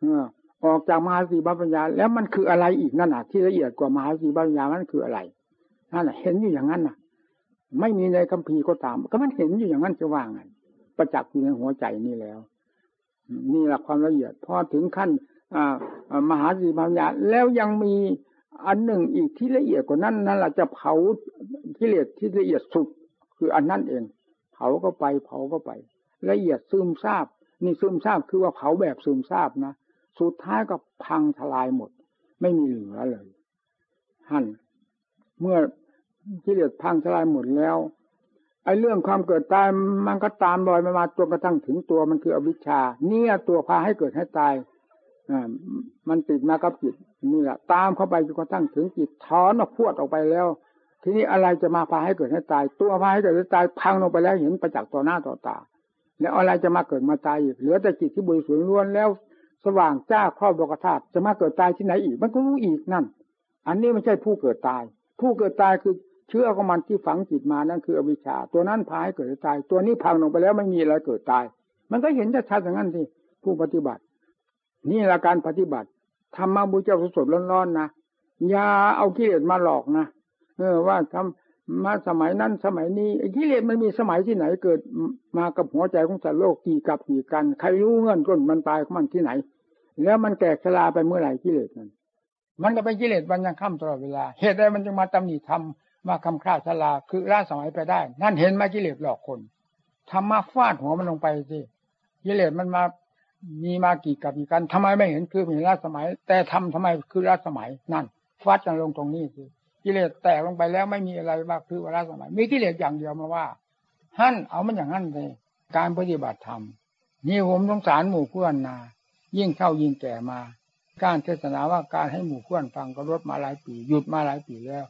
เออ ออกจากมหาสีบัญญาแล้วมันคืออะไรอีกนั่นอะที่ละเอียดกว่ามหาสีบัญญามันคืออะไรนั่นแหละเห็นอยู่อย่างนั้นน่ะ ไม่มีในคัมภีร์ก็ตาม ก็มันเห็นอยู่อย่างนั้นจะว่าไงประจักษ์อยู่ในหัวใจนี่แล้วนี่แหละความละเอียดพอถึงขั้น อ่ามหาสีบัญญาแล้วยังมี อันหนึ่งอีกที่ละเอียดกว่านั้นนั่นแหละจะเผากิเลสที่ละเอียดสุด คืออันนั้นเอง เผาก็ไป เผาก็ไป ละเอียดซึมซาบ นี่ซึมซาบคือว่าเผาแบบซึมซาบนะสุดท้ายก็พังทลายหมด ไม่มีเหลือเลยหันเมื่อกิเลสพังทลายหมดแล้วไอ้เรื่องความเกิดตายมันก็ตามรอยมามาจนกระทั่งถึงตัวมันคืออวิชชา เนี่ยตัวพาให้เกิดให้ตาย มันติดมากับจิตนี่แหละตามเข้าไปจนกระทั่งถึงจิตถอนออกพวดออกไปแล้ว ทีนี้อะไรจะมาพาให้เกิดให้ตาย ตัวพาให้เกิดให้ตายพังลงไปแล้วเห็นประจักษ์ต่อหน้าต่อตา แล้วอะไรจะมาเกิดมาตายอีกเหลือแต่จิตที่บริสุทธิ์ล้วนแล้ว สว่างจ้าครอบโลกธาตุจะมาเกิดตายที่ไหนอีก มันก็รู้อีกนั่น อันนี้ไม่ใช่ผู้เกิดตาย ผู้เกิดตายคือเชื่อของมันที่ฝังจิตมานั่นคืออวิชชา ตัวนั้นพาให้เกิดตาย ตัวนี้พังลงไปแล้วไม่มีอะไรเกิดตาย มันก็เห็นชัดๆอย่างนั้นสิผู้ปฏิบัติ นี่ละการปฏิบัติธรรมะบุญเจ้าสดๆร้อนๆนะอย่าเอากิเลสมาหลอกนะเออว่าทำมาสมัยนั้นสมัยนี้กิเลสมันมีสมัยที่ไหนเกิดมากับหัวใจของสัตว์โลกกี่กับกี่กัน ใครรู้เงื่อนต้นมันตายของมันที่ไหน แล้วมันแก่ชราไปเมื่อไหร่กิเลสมันมันก็เป็นกิเลสวันยังค่ำตลอดเวลา เหตุใดมันจึงมาตำหนิทำมาคำคร่าชราคือล่าสมัยไปได้ นั่นเห็นไหมกิเลสหลอกคนทำมาฟาดหัวมันลงไปสิกิเลสมันมา มีมากี่กับกี่กันทำไมไม่เห็นคือมีล่าสมัย แต่ทำทำไมคือล่าสมัยนั่นฟาดกันลงตรงนี้สิกิเลสแตกลงไปแล้วไม่มีอะไรว่าคือวาระสมัย มีกิเลสอย่างเดียวมาว่าหั่นเอามันอย่างนั้นเลยการปฏิบัติธรรมนี่ผมสงสารหมู่เพื่อนนา ยิ่งเข้ายิ่งแก่มา การเทศนาว่าการให้หมู่เพื่อนฟังก็ลดมาหลายปี หยุดมาหลายปีแล้ว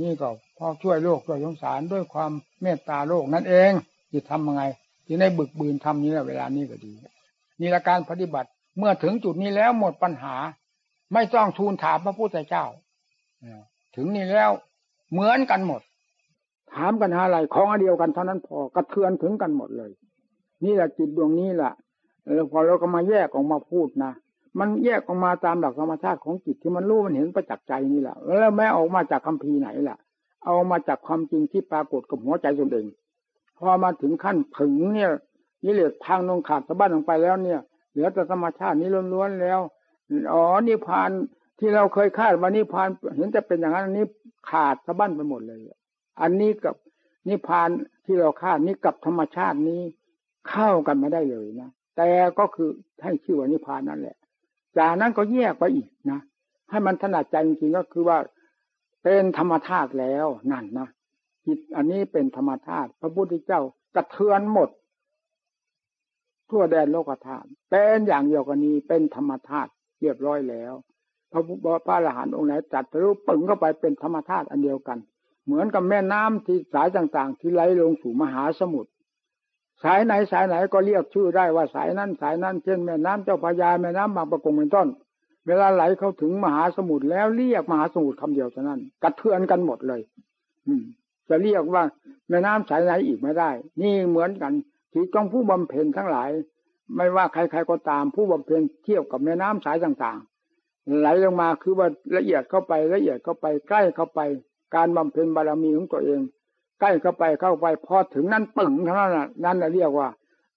นี่ก็พอช่วยโลกด้วยสงสารด้วยความเมตตาโลกนั่นเองจะทำยังไงที่ได้บึกบืนทำนี้แหละเวลานี้ก็ดี นี่ละการปฏิบัติ เมื่อถึงจุดนี้แล้วหมดปัญหา ไม่ต้องทูลถามพระพุทธเจ้าถึงนี่แล้วเหมือนกันหมด ถามกันหาอะไรของอันเดียวกันเท่านั้นพอกระเทือนถึงกันหมดเลย นี่แหละจิตดวงนี้แหละแล้วพอเราก็มาแยกออกมาพูดนะมันแยกออกมาตามหลักธรรมชาติของจิตที่มันรู้มันเห็นประจักษ์ใจนี่แหละแล้วแม้ออกมาจากคัมภีร์ไหนล่ะ เอามาจากความจริงที่ปรากฏกับหัวใจตนเองพอมาถึงขั้นถึงเนี่ย นี่เหลือทางลงขาดสะบั้นลงไปแล้วเนี่ย เหลือแต่ธรรมชาตินี้ล้วนๆแล้วอ๋อนิพานที่เราเคยคาดว่านิพานเห็นจะเป็นอย่างนั้นอันนี้ขาดสะบั้นไปหมดเลย อันนี้กับนิพานที่เราคาดนี้กับธรรมชาตินี้เข้ากันไม่ได้เลยนะแต่ก็คือให้ชื่อว่านิพพานนั่นแหละ จากนั้นก็แยกไปอีกนะให้มันถนัดใจจริงๆก็คือว่าเป็นธรรมธาตุแล้วนั่นนะจิตอันนี้เป็นธรรมธาตุพระพุทธเจ้ากระเทือนหมด ทั่วแดนโลกธาตุเป็นอย่างเดียวกันนี้เป็นธรรมธาตุเรียบร้อยแล้วพระพระอรหันต์องค์ไหนจัดทะลุปึงเข้าไปเป็นธรรมธาตุอันเดียวกัน เหมือนกับแม่น้ำที่สายต่างๆ ที่ไหลลงสู่มหาสมุทรสายไหนสายไหนก็เรียกชื่อได้ว่าสายนั้นสายนั้นเช่นแม่น้ำเจ้าพระยาแม่น้ำบางประกงเป็นต้น เวลาไหลเข้าถึงมหาสมุทรแล้วเรียกมหาสมุทรคำเดียวเท่านั้นกระเทือนกันหมดเลย อืม จะเรียกว่าแม่น้ำสายไหนอีกไม่ได้ นี่เหมือนกัน ที่ต้องผู้บำเพ็ญทั้งหลาย ไม่ว่าใครๆก็ตามผู้บำเพ็ญเทียบกับแม่น้ำสายต่างๆ ไหลลงมาคือว่าละเอียดเข้าไปละเอียดเข้าไปใกล้เข้าไป การบำเพ็ญบารมีของตัวเอง ใกล้เข้าไปเข้าไปพอถึงนั้นปึ่งเท่านั้นนั่นเรียกว่า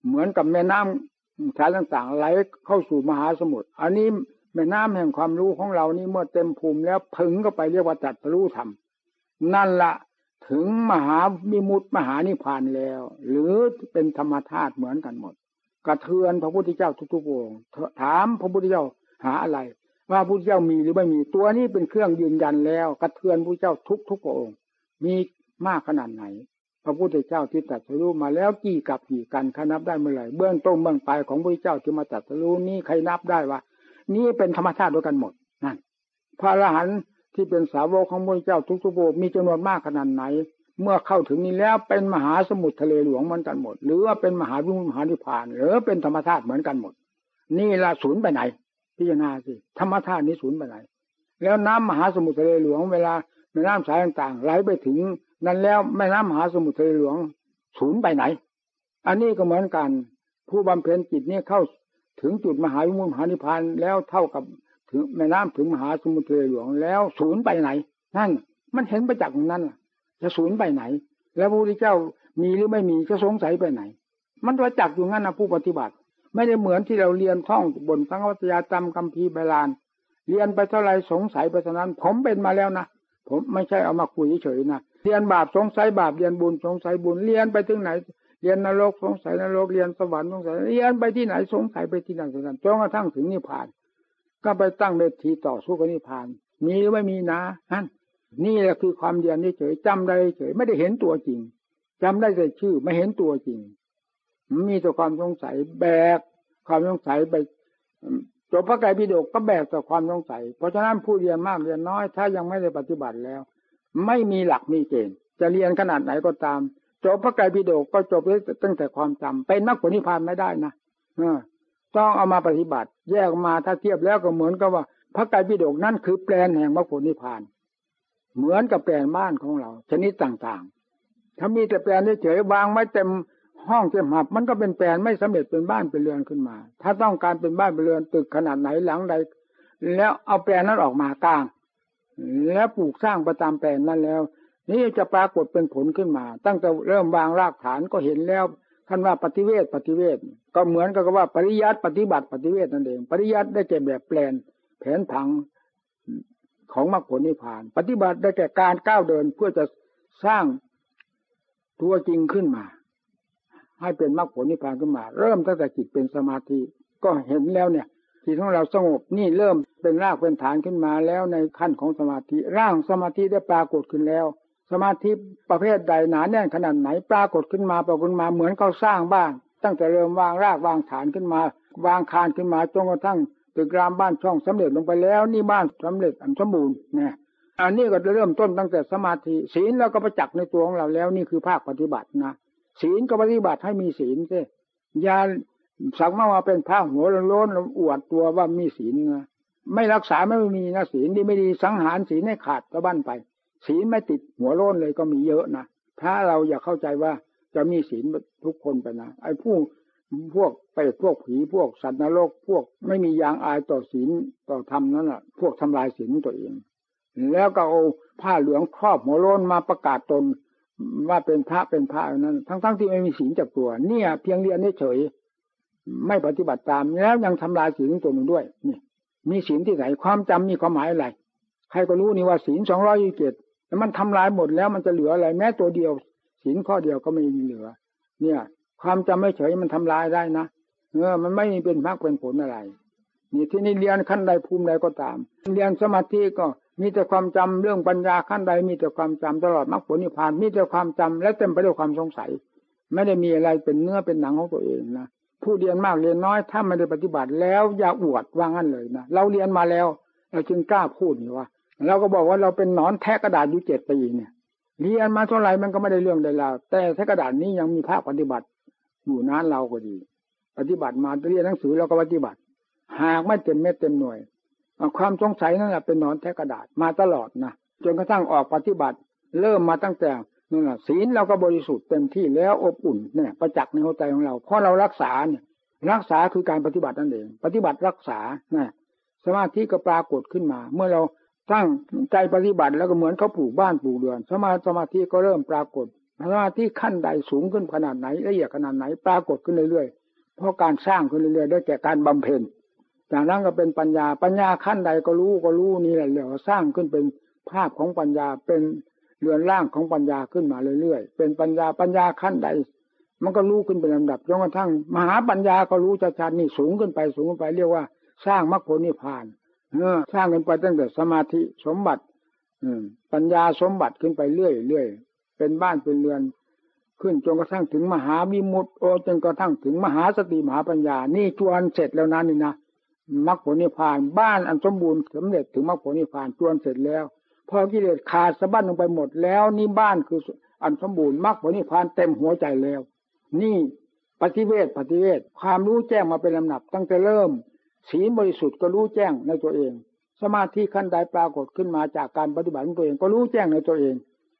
เหมือนกับแม่น้ำสายต่างๆ ไหลเข้าสู่มหาสมุทรอันนี้แม่น้ำแห่งความรู้ของเรานี่เมื่อเต็มภูมิแล้วพึงเข้าไปเรียกว่าจัดรู้ธรรมนั่นละ ถึงมหามิมุตมหานิพานแล้ว หรือเป็นธรรมธาตุเหมือนกันหมด กระเทือนพระพุทธเจ้าทุกๆองค์ถามพระพุทธเจ้าหาอะไร ว่าพระเจ้ามีหรือไม่มีตัวนี้เป็นเครื่องยืนยันแล้ว กระเทือนพระเจ้าทุกทุกองค์ มีมากขนาดไหน พระพุทธเจ้าที่ตัดสรู้มาแล้วกี่กับกี่กันคนับได้เมื่อไหร่เบื้องต้นเบื้องปลายของพระเจ้าที่มาตัดสรู้นี้ใครนับได้ว่านี่เป็นธรรมชาติด้วยกันหมดนั่นพระอรหันต์ ที่เป็นสาวกของพระเจ้าทุกๆองค์มีจำนวนมากขนาดไหน เมื่อเข้าถึงนี้แล้วเป็นมหาสมุทรทะเลหลวงเหมือนกันหมด หรือว่าเป็นมหาวิมุตมหานิพพาน หรือเป็นธรรมชาติเหมือนกันหมด นี่ละศูนย์ไปไหน พิจารณาสิธรรมธาตุนี้สูญไปไหน แล้วน้ำมหาสมุทรทะเลหลวงเวลาแม่น้ำสายต่างๆไหลไปถึง นั้นแล้วแม่น้ำมหาสมุทรทะเลหลวงสูญไปไหน อันนี้ก็เหมือนกัน ผู้บำเพ็ญจิตนี่เข้าถึงจุดมหาวิมุตมหานิพพานแล้วเท่ากับ ถึงแม่น้ำถึงมหาสมุทรหลวงแล้วสูญไปไหน นั่น มันเห็นประจักษ์นั้นจะสูญไปไหน แล้วพระพุทธเจ้ามีหรือไม่มีจะสงสัยไปไหน มันประจักษ์อยู่งั้นนะผู้ปฏิบัติ ไม่ได้เหมือนที่เราเรียนท่องบนสังวัตยาตามคำพีใบลาน เรียนไปเท่าไรสงสัยไปเท่านั้น ผมเป็นมาแล้วนะผมไม่ใช่เอามาคุยเฉยๆนะเรียนบาปสงสัยบาปเรียนบุญสงสัยบุญเรียนไปถึงไหนเรียนนรกสงสัยนรกเรียนสวรรค์สงสัยเรียนไปที่ไหนสงสัยไปที่นั่นที่นั่นจนกระทั่งถึงนิพพาน ก็ไปตั้งเวทีต่อสู้กับนิพพาน มีหรือไม่มีนะนั่นนี่แหละคือความเรียนเฉยจำได้เฉยไม่ได้เห็นตัวจริงจำได้แต่ชื่อไม่เห็นตัวจริง มีแต่ความสงสัยแบก ความสงสัยไปจบพระไตรปิฎกก็แบกแต่ความสงสัย เพราะฉะนั้นผู้เรียนมากเรียนน้อย ถ้ายังไม่ได้ปฏิบัติแล้ว ไม่มีหลักมีเกณฑ์จะเรียนขนาดไหนก็ตามจบพระไตรปิฎกก็จบตั้งแต่ความจำเป็นมรรคผลนิพพานไม่ได้นะเออ ต้องเอามาปฏิบัติ แยกมาถ้าเทียบแล้วก็เหมือนกับว่า พระไตรปิฎกนั่นคือแปลนแห่งมรรคผลนิพพาน เหมือนกับแปลนบ้านของเรา ชนิดต่างๆ ถ้ามีแต่แปลนเฉยๆวางไม่เต็มห้องเต็มหับ มันก็เป็นแปลนไม่สำเร็จเป็นบ้านเป็นเรือนขึ้นมา ถ้าต้องการเป็นบ้านเป็นเรือนตึกขนาดไหนหลังใด แล้วเอาแปลนนั้นออกมากลาง แล้วปลูกสร้างประจำแปลนนั้นแล้ว นี่จะปรากฏเป็นผลขึ้นมา ตั้งแต่เริ่มวางรากฐานก็เห็นแล้ว ท่านว่าปฏิเวทปฏิเวทก็เหมือนกับว่าปริยัติปฏิบัติปฏิเวทนั่นเอง ปริยัติได้แก่แบบแปลนแผนผังของมรรคผลนิพพาน ปฏิบัติได้แก่การก้าวเดินเพื่อจะสร้างตัวจริงขึ้นมา ให้เป็นมรรคผลนิพพานขึ้นมา เริ่มตั้งแต่จิตเป็นสมาธิ ก็เห็นแล้วเนี่ยจิตของเราสงบนี่เริ่มเป็นรากเป็นฐานขึ้นมาแล้วในขั้นของสมาธิ ร่างสมาธิได้ปรากฏขึ้นแล้ว สมาธิประเภทใดหนาแน่นขนาดไหนปรากฏขึ้นมาปรากฏมาเหมือนเขาสร้างบ้าน ตั้งแต่เริ่มวางรากวางฐานขึ้นมา วางคานขึ้นมาจนกระทั่งตึกรามบ้านช่องสำเร็จลงไปแล้ว นี่บ้านสำเร็จอันสมบูรณ์นี่ยอันนี้ก็เริ่มต้นตั้งแต่สมาธิศีลเราก็ประจักษ์ในตัวของเราแล้วนี่คือภาคปฏิบัตินะศีลก็ปฏิบัติให้มีศีลสิอย่าสักมาว่าเป็นผ้าหัวโล้นอวดตัวว่ามีศีลนะไม่รักษาไม่มีนะศีลดีไม่ดีสังหารศีลให้ขาดตะบั้นไป ศีลไม่ติดหัวโล้นเลยก็มีเยอะนะถ้าเราอยากเข้าใจว่าจะมีศีลทุกคนไปนะไอ้ผู้พวกไปพวกผีพวกสัตว์นรกพวกไม่มียางอายต่อศีลต่อธรรมนั้นแหละพวกทำลายศีลตัวเอง แล้วก็เอาผ้าเหลืองครอบหัวโล้นมาประกาศตนว่าเป็นพระเป็นพระนั้น ทั้งๆทที่ไม่มีศีลจากตัว เนี่ย เพียงเรียนเฉยไม่ปฏิบัติตามแล้วยังทำลายศีลตัวหนึ่งด้วยนี่มีศีลที่ไหนความจำมีความหมายอะไรใครก็รู้นี่ว่าศีลสองร้อยยี่สิบเจ็ด แต่มันทำลายหมดแล้วมันจะเหลืออะไร แม้ตัวเดียวศีลข้อเดียวก็ไม่มีเหลือ เนี่ย ความจำไม่เฉยมันทำลายได้นะเออมันไม่เป็นมรรคเป็นผลอะไร นี่ที่นี่เรียนขั้นใดภูมิใดก็ตาม เรียนสมาธิก็มีแต่ความจำเรื่องปัญญาขั้นใดมีแต่ความจำตลอดมรรคผลนิพพานมีแต่ความจำและเต็มไปด้วยความสงสัย ไม่ได้มีอะไรเป็นเนื้อเป็นหนังของตัวเองนะผู้เรียนมากเรียนน้อยถ้าไม่ได้ปฏิบัติแล้วอย่าอวดว่างั้นเลยนะเราเรียนมาแล้ว เราจึงกล้าพูดนี่ว่า เราก็บอกว่าเราเป็นหนอนแทะกระดาษอยู่เจ็ดปีเนี่ยเรียนมาเท่าไหร่มันก็ไม่ได้เรื่องใดแล้วแต่แทะกระดาษนี้ยังมีภาคปฏิบัติอยู่นั้นเราก็ดี ปฏิบัติมาเรียนหนังสือเราก็ปฏิบัติ หากไม่เต็มเม็ดเต็มหน่วยความสงสัยนั่นแหละเป็นหนอนแทะกระดาษมาตลอดนะจนกระทั่งออกปฏิบัติ เริ่มมาตั้งแต่นั่นแหละศีลเราก็บริสุทธิ์เต็มที่แล้วอบอุ่นเนี่ยประจักษ์ในหัวใจของเราเพราะเรารักษาเนี่ยรักษาคือการปฏิบัตินั่นเอง ปฏิบัติรักษานะสมาธิก็ปรากฏขึ้นมา เมื่อเรา ตั้งใจปฏิบัติแล้วก็เหมือนเขาปลูกบ้านปลูกเรือน สมาสมาธิก็เริ่มปรากฏสมาธิขั้นใดสูงขึ้นขนาดไหนละเอียดขนาดไหนปรากฏขึ้นเรื่อยๆเพราะการสร้างขึ้นเรื่อยๆด้วยแก่การบำเพ็ญจากนั้นก็เป็นปัญญาปัญญาขั้นใดก็รู้ก็รู้นี่แหละเรียกว่าสร้างขึ้นเป็นภาพของปัญญาเป็นเรือนร่างของปัญญาขึ้นมาเรื่อยๆเป็นปัญญาปัญญาขั้นใด มันก็รู้ขึ้นเป็นลำดับจนกระทั่งมหาปัญญาก็รู้ชัดๆนี่สูงขึ้นไปสูงขึ้นไปเรียกว่า สร้างมรรคผลนิพพาน สร้างกันไปตั้งแต่สมาธิสมบัติอืปัญญาสมบัติขึ้นไปเรื่อยเรื่อยเป็นบ้านเป็นเรือน ขึ้นจนกระทั่งถึงมหาวิมุตโอจนกระทั่งถึงมหาสติมหาปัญญา นี่จวนเสร็จแล้วนั้นนี่นะมรรคผลนิพพานบ้านอันสมบูรณ์สำเร็จถึงมรรคผลนิพพานจวนเสร็จแล้ว พอกิเลสขาดสะบั้นลงไปหมดแล้ว นี่บ้านคืออันสมบูรณ์มรรคผลนิพพานเต็มหัวใจแล้ว นี่ปฏิเวทปฏิเวทความรู้แจ้งมาเป็นลำดับตั้งแต่เริ่ม ศีลบริสุทธิ์ก็รู้แจ้งในตัวเอง สมาธิขั้นใดปรากฏขึ้นมาจากการปฏิบัติของตัวเองก็รู้แจ้งในตัวเอง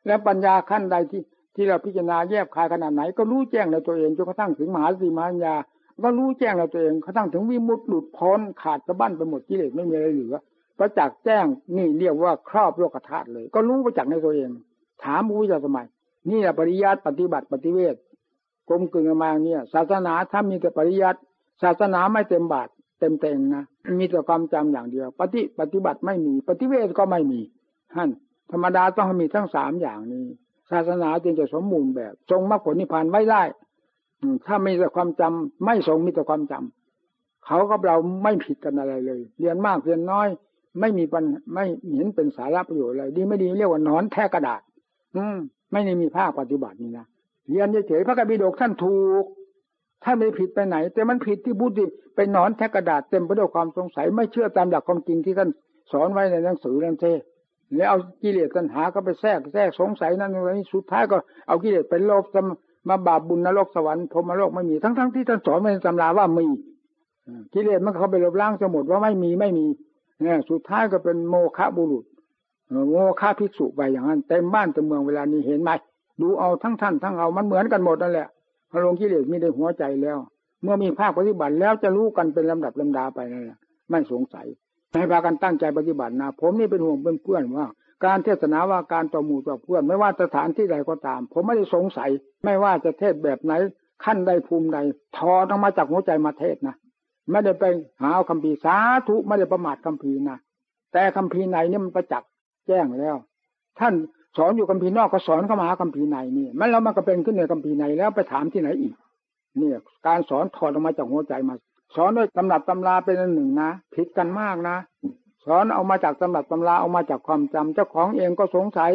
และปัญญาขั้นใดที่ที่เราพิจารณาแยบคายขนาดไหน ก็รู้แจ้งในตัวเองจนกระทั่งถึงมหาสติมหาญาก็รู้แจ้งในตัวเองกระทั่งถึงวิมุตติหลุดพ้นขาดสะบั้นไปหมดกิเลสไม่มีอะไรเหลือประจักษ์แจ้งนี่เรียกว่าครอบโลกธาตุเลย ก็รู้ประจักษ์ในตัวเอง ถามผู้จะสมัยนี่แหละปริยัติปฏิบัติปฏิเวทกลมกลืนกันมาเนี่ยศาสนาถ้ามีแต่ปริยัติศาสนาไม่เต็มบาท เต็มเต็งนะมีแต่ความจำอย่างเดียว ปฏิปฏิบัติไม่มี ปฏิเวทก็ไม่มีท่านธรรมดาต้องมีทั้งสามอย่างนี้ ศาสนาจึงจะสมบูรณ์แบบ ทรงมรรคผลนิพพานไว้ได้ถ้ามีแต่ความจำไม่ทรงมีแต่ความจำเขากับเราไม่ผิดกันอะไรเลย เรียนมากเรียนน้อย ไม่มีปัญไม่เห็นเป็นสาระประโยชน์อะไรดีไม่ดีเรียกว่านอนแท้กระดาษ อืม ไม่ได้มีภาคปฏิบัตินี่นะเรียนเฉยๆพระกบิดกท่านถูก ถ้าไม่ผิดไปไหน แต่มันผิดที่บุตรไปนอนแทกกระดาษเต็มไปด้วยความสงสัยไม่เชื่อตามหลักความจริงที่ท่านสอนไว้ในหนังสือนั่นเองแล้วเอากิเลสตัณหาก็ไปแทรกแทรกสงสัยนั่นนี่สุดท้ายก็เอากิเลสไปโลภมาบาปบุญนรกสวรรค์พรมโลกไม่มีทั้งทั้งที่ท่านสอนในตำราว่ามีกิเลสมันเขาไปลบล้างสมุดว่าไม่มีไม่มีเนี่ยสุดท้ายก็เป็นโมฆะบุรุษโมฆะภิกษุไปอย่างนั้นเต็มบ้านเต็มเมืองเวลานี้เห็นไหมดูเอาทั้งท่านทั้งเอามันเหมือนกันหมดนั่นแหละ พอลงกิเลสมีในหัวใจแล้ว เมื่อมีภาคปฏิบัติแล้วจะรู้กันเป็นลำดับลำดาไปนั่นแหละไม่สงสัยให้พากันตั้งใจปฏิบัตินะ ผมนี่เป็นห่วงเป็นเพื่อนว่า การเทศนาว่าการต่อหมู่ต่อเพื่อน ไม่ว่าสถานที่ใดก็ตาม ผมไม่ได้สงสัย ไม่ว่าจะเทศแบบไหน ขั้นใดภูมิใดทอต้องมาจากหัวใจมาเทศนะไม่ได้ไปหาคำพีสาธุไม่ได้ประมาทคำพีนะแต่คำพีในนี่มันประจักษ์แจ้งแล้ว ท่าน สอนอยู่คำพีนอกก็สอนเข้ามาหาคำพีในนี่มันแล้วมันก็เป็นขึ้นในคำพีในแล้วไปถามที่ไหนอีก เนี่ย การสอนถอดออกมาจากหัวใจมา สอนด้วยตำรับตำราเป็นอันหนึ่งนะผิดกันมากนะสอนเอามาจากตำรับตำราเอามาจากความจำเจ้าของเองก็สงสัย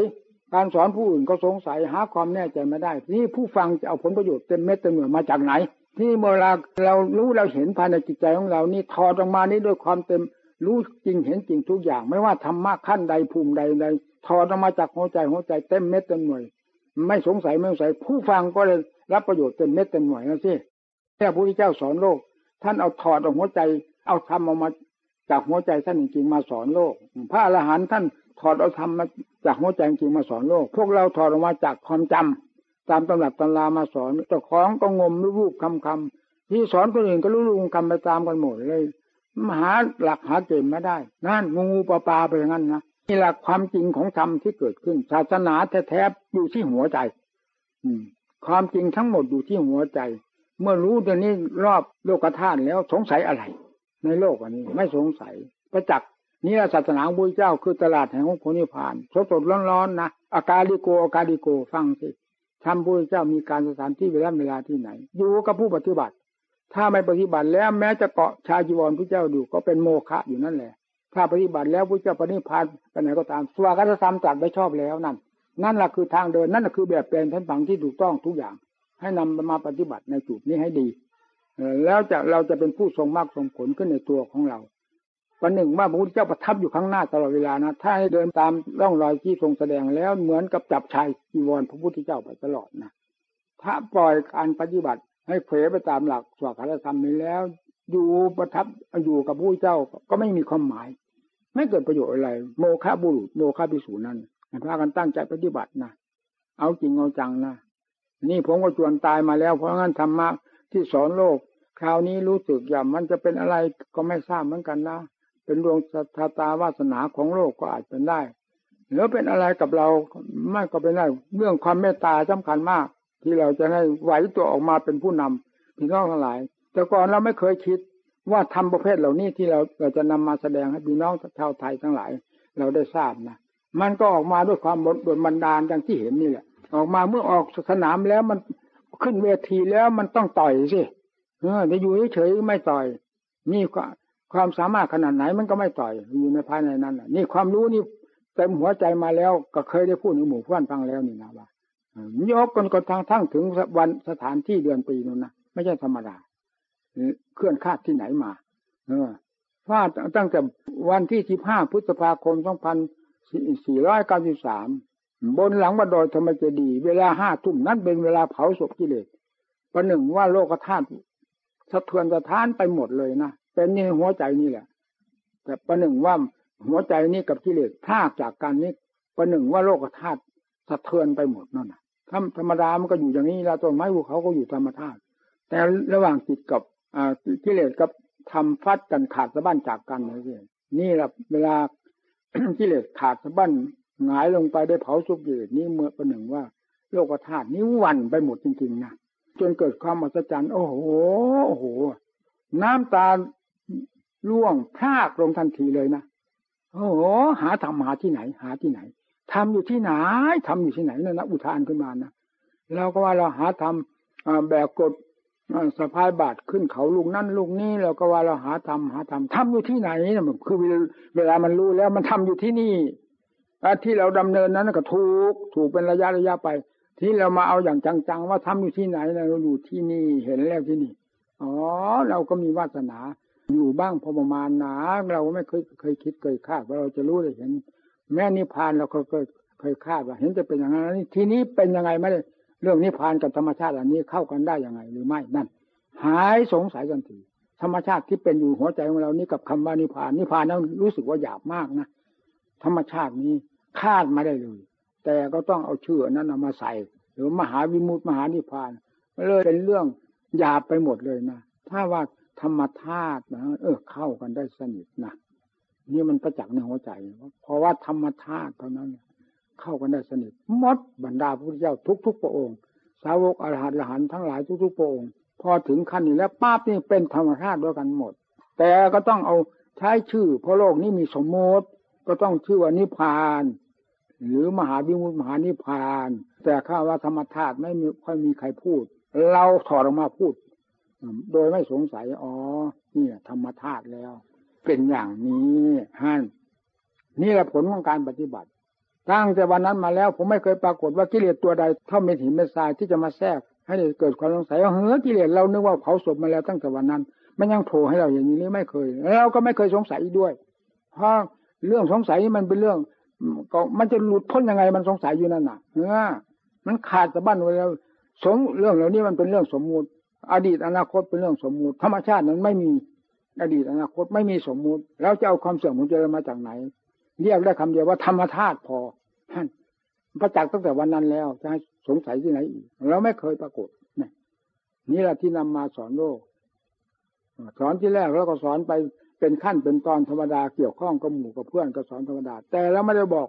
การสอนผู้อื่นก็สงสัยหาความแน่ใจไม่ได้นี่ผู้ฟังจะเอาผลประโยชน์เต็มเม็ดเต็มหน่วยมาจากไหน ที่เมื่อเราเรารู้เราเห็นภายในจิตใจของเรานี่ถอดออกมานี้ด้วยความเต็มรู้จริงเห็นจริงทุกอย่าง ไม่ว่าธรรมะขั้นใดภูมิใดใด ถอดออกมาจากหัวใจหัวใจเต็มเม็ดเต็มหน่วย ไม่สงสัยไม่สงสัยผู้ฟังก็เลยรับประโยชน์เต็มเม็ดเต็มหน่วยนะสิแค่พระพุทธเจ้าสอนโลก ท่านเอาถอดออกหัวใจ เอาธรรมออกมาจากหัวใจท่านจริงๆมาสอนโลก พระอรหันต์ท่านถอดเอาธรรมมาจากหัวใจจริงมาสอนโลก พวกเราถอดออกมาจากความจำตามตำรับตำรามาสอนเจ้าของก็งมรูปคำคำที่สอนคนอื่นก็รู้ลุงคำไปตามกันหมดเลยมหาหลักหาเกณฑ์ไม่ได้ นั่นงูปลาปลาไปอย่างนั้นนะ นี่หลักความจริงของธรรมที่เกิดขึ้น ศาสนาแท้ๆอยู่ที่หัวใจ อืม ความจริงทั้งหมดอยู่ที่หัวใจ เมื่อรู้ตรงนี้รอบโลกธาตุแล้วสงสัยอะไร ในโลกอันนี้ ไม่สงสัยประจักษ์นี่ศาสนาบุญเจ้าคือตลาดแห่งของพนิพานสดสดร้อนๆนะอากาลิโกอากาลิโกฟังสิทำบุญเจ้ามีการสถานที่เวลาเวลาที่ไหน อยู่กับผู้ปฏิบัติ ถ้าไม่ปฏิบัติแล้วแม้จะเกาะชาจีวรพระเจ้าอยู่ก็เป็นโมฆะอยู่นั่นแหละ ถ้าปฏิบัติแล้วพระเจ้าปณิพานไปไหนก็ตามสวากาธรรมจัดไว้ชอบแล้วนั่น นั่นแหละคือทางเดิน นั่นแหละคือแบบเป็นท่านฝังที่ถูกต้องทุกอย่าง ให้นำมาปฏิบัติในจุดนี้ให้ดี แล้วจะเราจะเป็นผู้ทรงมากทรงผลขึ้นในตัวของเราวันหนึ่งว่าพระพุทธเจ้าประทับอยู่ข้างหน้าตลอดเวลานะ ถ้าให้เดินตามร่องรอยที่ทรงแสดงแล้วเหมือนกับจับชายจีวรพระพุทธเจ้าไปตลอดนะ ถ้าปล่อยการปฏิบัติให้เผยไปตามหลักสวดคาถธรรมนี้แล้ว อยู่ประทับอยู่กับผู้เจ้าก็ไม่มีความหมาย ไม่เกิดประโยชน์อะไร โมฆะบุรุษโมฆะพิสูจนั้นพากันตั้งใจปฏิบัตินะเอาจริงเอาจังนะนี่ผมก็จวนตายมาแล้ว เพราะงั้นธรรมะที่สอนโลก คราวนี้รู้สึกอย่างมันจะเป็นอะไรก็ไม่ทราบเหมือนกันนะเป็นดวงชะตาวาสนาของโลกก็อาจเป็นได้หรือเป็นอะไรกับเราไม่ก็เป็นได้เรื่องความเมตตาสำคัญมาก ที่เราจะให้ไหวตัวออกมาเป็นผู้นำพี่น้องทั้งหลาย แต่ก่อนเราไม่เคยคิดว่าทำประเภทเหล่านี้ที่เราเราจะนำมาแสดงให้พี่น้องชาวไทยทั้งหลาย เราได้ทราบนะมันก็ออกมาด้วยความบดบันดาลดังที่เห็นนี่แหละ ออกมาเมื่อออกสนามแล้วมันขึ้นเวทีแล้วมันต้องต่อยสิเออจะอยู่เฉยไม่ต่อย นี่ความสามารถขนาดไหนมันก็ไม่ต่อยอยู่ในภายในนั้นนี่ความรู้นี่เต็มหัวใจมาแล้วก็เคยได้พูดในหมู่เพื่อนฟังแล้วนี่นะว่ายกกันกนทางทั้งถึงวันสถานที่เดือนปีนู่นนะไม่ใช่ธรรมดา เคลื่อนคาดที่ไหนมา เออฟาตั้งแต่วันที่สิบห้าพฤษภาคมสองพันสี่ร้อยเก้าสิบสามบนหลังวัดดอยธรรมเจดี เวลาห้าทุ่มนั้นเป็นเวลาเผาศพกิเลสประหนึ่งว่าโลกธาตุสะเทือนสะท้านไปหมดเลยนะเป็นนี่หัวใจนี่แหละ แต่ประหนึ่งว่าหัวใจนี้กับกิเลสพลากจากกันนี้ประหนึ่งว่าโลกธาตุสะเทือนไปหมดนั่นนะธรรมดามันก็อยู่อย่างนี้แล้วต้นไม้ภูเขาก็อยู่ธรรมชาติแต่ระหว่างจิตกับ กิเลสกับทำฟัดกันขาดสะบั้นจากกันนี่นี่แหละเวลากิเลสขาดสะบั้นหงายลงไปได้เผาสุกิเลสนี่เมื่อประหนึ่งว่า โลกธาตุนี้วันไปหมดจริงๆนะจนเกิดความอัศจรรย์โอ้โหโอ้โห น้ำตาล่วงพรากลงทันทีเลยนะโอ้โหหาทำหาที่ไหน หาที่ไหนทำอยู่ที่ไหนทำอยู่ที่ไหนนั่นนะอุทานขึ้นมานะเราก็ว่าเราหาทำแบกกด สะพายบาทขึ้นเขาลูกนั่นลูกนี้เราก็ว่าเราหาทำหาทำทำอยู่ที่ไหนนะคือเวลามันรู้แล้วมันทำอยู่ที่นี่ที่เราดำเนินนั้นก็ถูกถูกเป็นระยะระยะไป ที่เรามาเอาอย่างจังๆ ว่าทำอยู่ที่ไหนเราอยู่ที่นี่เห็นแล้วที่นี่อ๋อเราก็มีวาสนา อยู่บ้างพอประมาณนะเราไม่เคยเคยคิดเคยคาดว่าเราจะรู้เลยเห็น แม้นิพพานเราเคยเคยคาดว่า เห็นจะเป็นอย่างนั้นทีนี้เป็นยังไงไม่ได้ เรื่องนิพพานกับธรรมชาติอันนี้เข้ากันได้ยังไงหรือไม่นั่น หายสงสัยทันทีธรรมชาติที่เป็นอยู่หัวใจของเรานี้กับคำว่านิพพานนิพพานนั้นรู้สึกว่าหยาบมากนะธรรมชาตินี้คาดมาได้เลย แต่ก็ต้องเอาชื่อนั้นเอามาใส่ หรือมหาวิมุตติมหานิพพานเลยเป็นเรื่องหยาบไปหมดเลยนะถ้าว่าธรรมธาตุนะเออเข้ากันได้สนิทนะนี่มันประจักษ์ในหัวใจ เพราะว่าธรรมธาตุเท่านั้น เข้ากันได้สนิทมดบรรดาพระพุทธเจ้าทุกๆพระองค์ สาวกอรหันต์อรหันทั้งหลายทุกๆพระองค์ พอถึงขั้นนี้แล้วป้าบนี่เป็นธรรมธาตุด้วยกันหมด แต่ก็ต้องเอาใช้ชื่อเพราะโลกนี้มีสมมติ ก็ต้องชื่อว่านิพพาน หรือมหาวิมุตติมหานิพพาน แต่ข้าว่าธรรมธาตุไม่มีค่อยมีใครพูด เราถอดออกมาพูด โดยไม่สงสัยอ๋อนี่ธรรมธาตุแล้ว เป็นอย่างนี้ฮั่นนี่แหละผลของการปฏิบัติ ตั้งแต่วันนั้นมาแล้ว ผมไม่เคยปรากฏว่ากิเลสตัวใดเท่าเม็ดหินเม็ดทรายที่จะมาแทรก ให้เกิดความสงสัยว่าเฮ้อกิเลสเรานึกว่าเผาศพมาแล้วตั้งแต่วันนั้น มันยังโผล่ให้เราอย่างนี้ไม่เคยเราก็ไม่เคยสงสัยด้วยเพราะเรื่องสงสัยมันเป็นเรื่องก็มันจะหลุดพ้นยังไงมันสงสัยอยู่นั่นน่ะเออมันขาดสะบั้นไว้แล้วสงเรื่องเหล่านี้มันเป็นเรื่องสมมุติ อดีตอนาคตเป็นเรื่องสมมุติ ธรรมชาตินั้นไม่มีอดีตอนาคตไม่มีสมมุติ แล้วจะเอาความเสื่อมของเจริญมาจากไหน เรียกได้คำเดียวว่าธรรมธาตุพอ ประจักษ์ตั้งแต่วันนั้นแล้วจะให้สงสัยที่ไหนอีกเราไม่เคยปรากฏนี่แหละที่นำมาสอนโลกสอนที่แรกแล้วก็สอนไปเป็นขั้นเป็นตอนธรรมดาเกี่ยวข้องกับหมู่กับเพื่อนก็สอนธรรมดา แต่แล้วไม่ได้บอก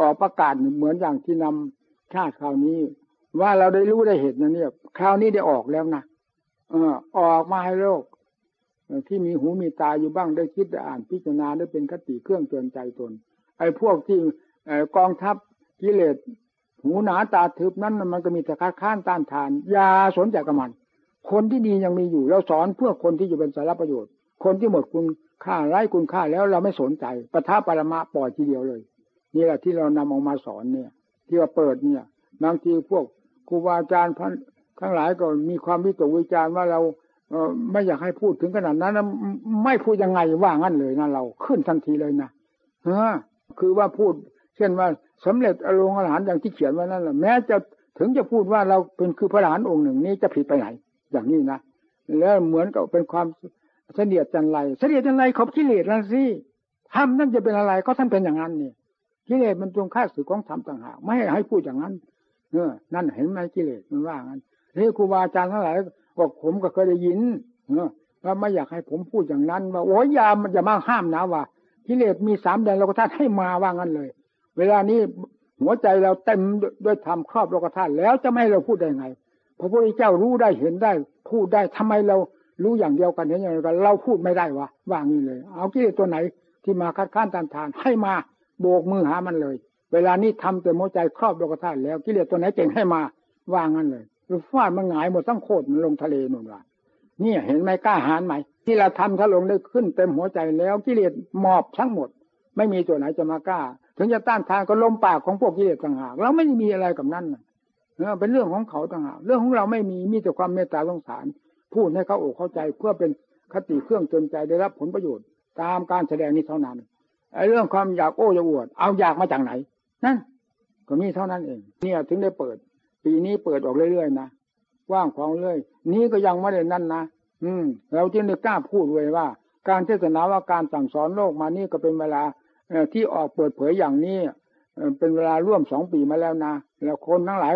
ออกประกาศเหมือนอย่างที่นำชาติคราวนี้ ว่าเราได้รู้ได้เห็นนะเนี่ยคราวนี้ได้ออกแล้วนะเออออกมาให้โลกที่มีหูมีตาอยู่บ้างได้คิดได้อ่านพิจารณาได้เป็นคติเครื่องเตือนใจตน ไอ้พวกที่ กองทัพกิเลสหูหนาตาทึบนั้นมันก็มีแต่คัดค้านต้านทานยาสนใจกับมัน คนที่ดียังมีอยู่เราสอนเพื่อคนที่จะเป็นสาระประโยชน์ คนที่หมดคุณค่าไร้คุณค่าแล้วเราไม่สนใจปะทะปรมาปล่อยทีเดียวเลย นี่แหละที่เรานำออกมาสอนเนี่ย ที่ว่าเปิดเนี่ยบางทีพวกครูบาอาจารย์ท่านทั้งหลายก็มีความวิตกวิจารณ์ว่าเราเออไม่อยากให้พูดถึงขนาดนั้นไม่พูดยังไงว่างั้นเลยนะเราขึ้นทันทีเลยนะเออคือว่าพูด ช่นว่าสำเร็จอารมณ์อรหันอย่างที่เขียนไว้นั่นแหละแม้จะถึงจะพูดว่าเราเป็นคือพระอรหันต์องค์หนึ่งนี้จะผิดไปไหน อย่างนี้นะแล้วเหมือนกับเป็นความเสนียดจันไรเสนียดจันไรขอบกิเลสนั่นสิทำนั่นจะเป็นอะไรก็ท่านเป็นอย่างนั้นนี่กิเลสมันตรงข้าศึกของธรรมต่างหากไม่ให้ให้พูดอย่างนั้นเออนั่นเห็นไหมกิเลสมันว่างั้นนี่ครูบาอาจารย์ทั้งหลายบอกผมก็เคยได้ยินเออว่าไม่อยากให้ผมพูดอย่างนั้น ว่าโอ้ยยามันจะมาห้ามนะว่ากิเลสมีสามแดนโลกธาตุให้มาว่างั้นเลย เวลานี้หัวใจเราเต็มด้วยธรรมครอบโลกธาตุแล้วจะไม่ให้เราพูดได้ไงพระพุทธเจ้ารู้ได้เห็นได้ พูดได้ทำไมเรารู้อย่างเดียวกันเห็นอย่างเดียวกันเราพูดไม่ได้วะว่างี้เลย เอากิเลสตัวไหนที่มาคัดค้านต้านทาน ให้มาโบกมือหามันเลย เวลานี้ทำแต่หัวใจครอบโลกธาตุแล้วกิเลสตัวไหนเก่งให้มาว่างั้นเลยหรือฟาดมันหงายหมดทั้งโคตรมันลงทะเลนู่นว่ะนี่เห็นไหมกล้าหาญไหมที่เราทำถ้าลงได้ขึ้นเต็มหัวใจแล้วกิเลสหมอบทั้งหมด ไม่มีตัวไหนจะมากล้า ถึงจะต้านทานก็ลมปากของพวกกิเลสต่างหากเราไม่มีอะไรกับนั่นเป็นเรื่องของเขาต่างหากเรื่องของเราไม่มีมีแต่ความเมตตาสงสาร พูดให้เขาอกเข้าใจเพื่อเป็นคติเครื่องเตือนใจได้รับผลประโยชน์ ตามการแสดงนี้เท่านั้นไอ้เรื่องความอยากโอ้อยากอวด เอาอยากมาจากไหนนั่นก็มีเท่านั้นเอง เนี่ยถึงได้เปิด ปีนี้เปิดออกเรื่อยๆนะว่างของเรื่อยนี้ก็ยังไม่ได้นั่นนะอืม เราจึงได้กล้าพูดเลยว่า การเทศนาว่าการสั่งสอนโลกมานี่ก็เป็นเวลา ที่ออกเปิดเผยอย่างนี้เป็นเวลาร่วมสองปีมาแล้วนะแล้วคนทั้งหลาย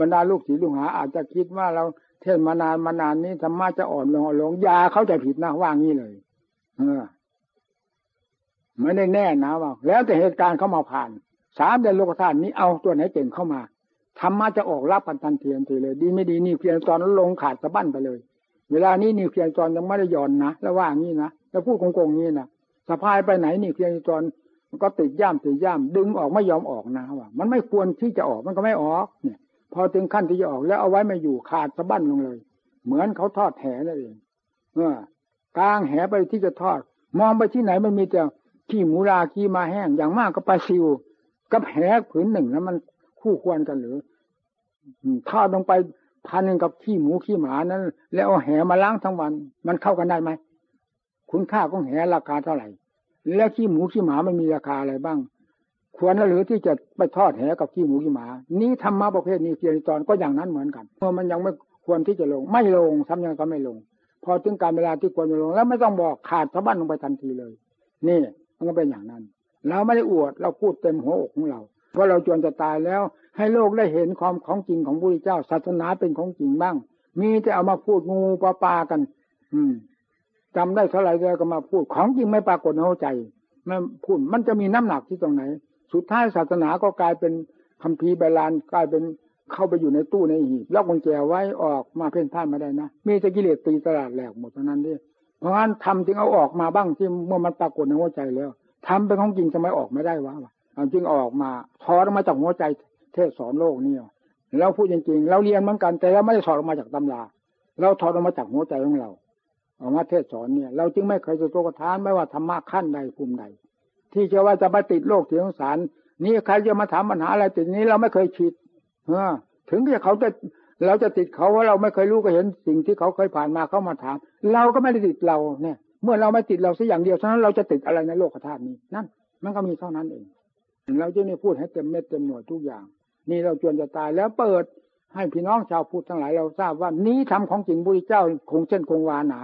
บรรดาลูกศิษย์ลูกหาอาจจะคิดว่าเราเทศมานานมานานนี้ธรรมะจะอ่อนลงอ่อนลงยาเขาจะผิดนะว่างี้เลยเออไม่ได้แน่นะว่า แล้วแต่เหตุการณ์เขามาผ่านสามเดือนโลกธาตุนี้เอาตัวไหนเก่งเข้ามาธรรมะจะออกรับกันทันทีทันทีเลย ดีไม่ดีนิวเคลียร์ตอนลงขาดสะบั้นไปเลย เวลานี้นิวเคลียร์ตอนยังไม่ได้ย่อนนะแล้วว่างี้นะแล้วพูดโกงๆงี้นะสะพายไปไหนนิวเคลียร์ตอน มันก็ติดย่ามติดย่ามดึงออกไม่ยอมออกนะว่ามันไม่ควรที่จะออกมันก็ไม่ออกเนี่ย พอถึงขั้นที่จะออกแล้วเอาไว้ไม่อยู่ขาดสะบั้นลงเลย เหมือนเขาทอดแหนั่นเองเออกลางแหไปที่จะทอด มองไปที่ไหนมันมีแต่ขี้หมูราขี้มาแห้งอย่างมากก็ปลาซิวกับแหผืนหนึ่งนะมันคู่ควรกันหรือทอดลงไปพันหนึ่งกับขี้หมูขี้หมานั้น แล้วเอาแหมาล้างทั้งวัน มันเข้ากันได้ไหมคุณค่าของแหราคาเท่าไหร่ แล้วขี้หมูขี้หมามันมีราคาอะไรบ้าง ควรหรือที่จะไปทอดแหกับขี้หมูขี้หมา นี้ธรรมะประเภทนี้เกียรติตอนก็อย่างนั้นเหมือนกันเพราะมันยังไม่ควรที่จะลง ไม่ลงทำยังไงก็ไม่ลง พอถึงการเวลาที่ควรจะลง แล้วไม่ต้องบอกขาดสะบั้นลงไปทันทีเลย นี่มันก็เป็นอย่างนั้น เราไม่ได้อวดเราพูดเต็มหัวอกของเราเพราะเราจวนจะตายแล้ว ให้โลกได้เห็นความของจริงของพระพุทธเจ้าศาสนาเป็นของจริงบ้าง มีแต่เอามาพูดงูปลาปากัน อืม จำได้เท่าไหร่ก็มาพูด ของจริงไม่ปรากฏในหัวใจมันพูดมันจะมีน้ำหนักที่ตรงไหน สุดท้ายศาสนาก็กลายเป็นคัมภีร์ใบลานกลายเป็นเข้าไปอยู่ในตู้ในหีบล็อกกุญแจไว้ออกมาเพ่นพ่านมาได้นะมีแต่กิเลสตีตลาดแหลกหมดเท่านั้นดิเพราะฉะนั้นทำจึงเอาออกมาบ้างที่เมื่อมันปรากฏในหัวใจแล้วทำเป็นของจริงจะไมออกไม่ได้วะจึงออกมาถอดออกมาจากหัวใจเทศสอนโลกนี่เราพูดจริงๆเราเรียนเหมือนกันแต่เราไม่ได้ถอดออกมาจากตำราเราถอดออกมาจากหัวใจของเรา ออกมาเทศสอนเนี่ย เราจึงไม่เคยจะโตกทานไม่ว่าธรรมะขั้นใดภูมิใด ที่จะว่าจะไปติดโลกเสียงสารนี่ใครจะมาถามปัญหาอะไรติดนี้เราไม่เคยคิดเออถึงที่เขาจะเราจะติดเขาว่าเราไม่เคยรู้ก็เห็นสิ่งที่เขาเคยผ่านมาเขามาถาม เราก็ไม่ได้ติดเราเนี่ย เมื่อเราไม่ติดเราสักอย่างเดียวฉะนั้นเราจะติดอะไรในโลกธาตุนี้นั่น มันก็มีเท่านั้นเอง เราจะนี่พูดให้เต็มเม็ดเต็มหน่วยทุกอย่าง นี่เราจวนจะตายแล้วเปิดให้พี่น้องชาวพุทธทั้งหลายเราทราบว่านี้ทำของจริงบุริเจ้าคงเช่นคงวาหนา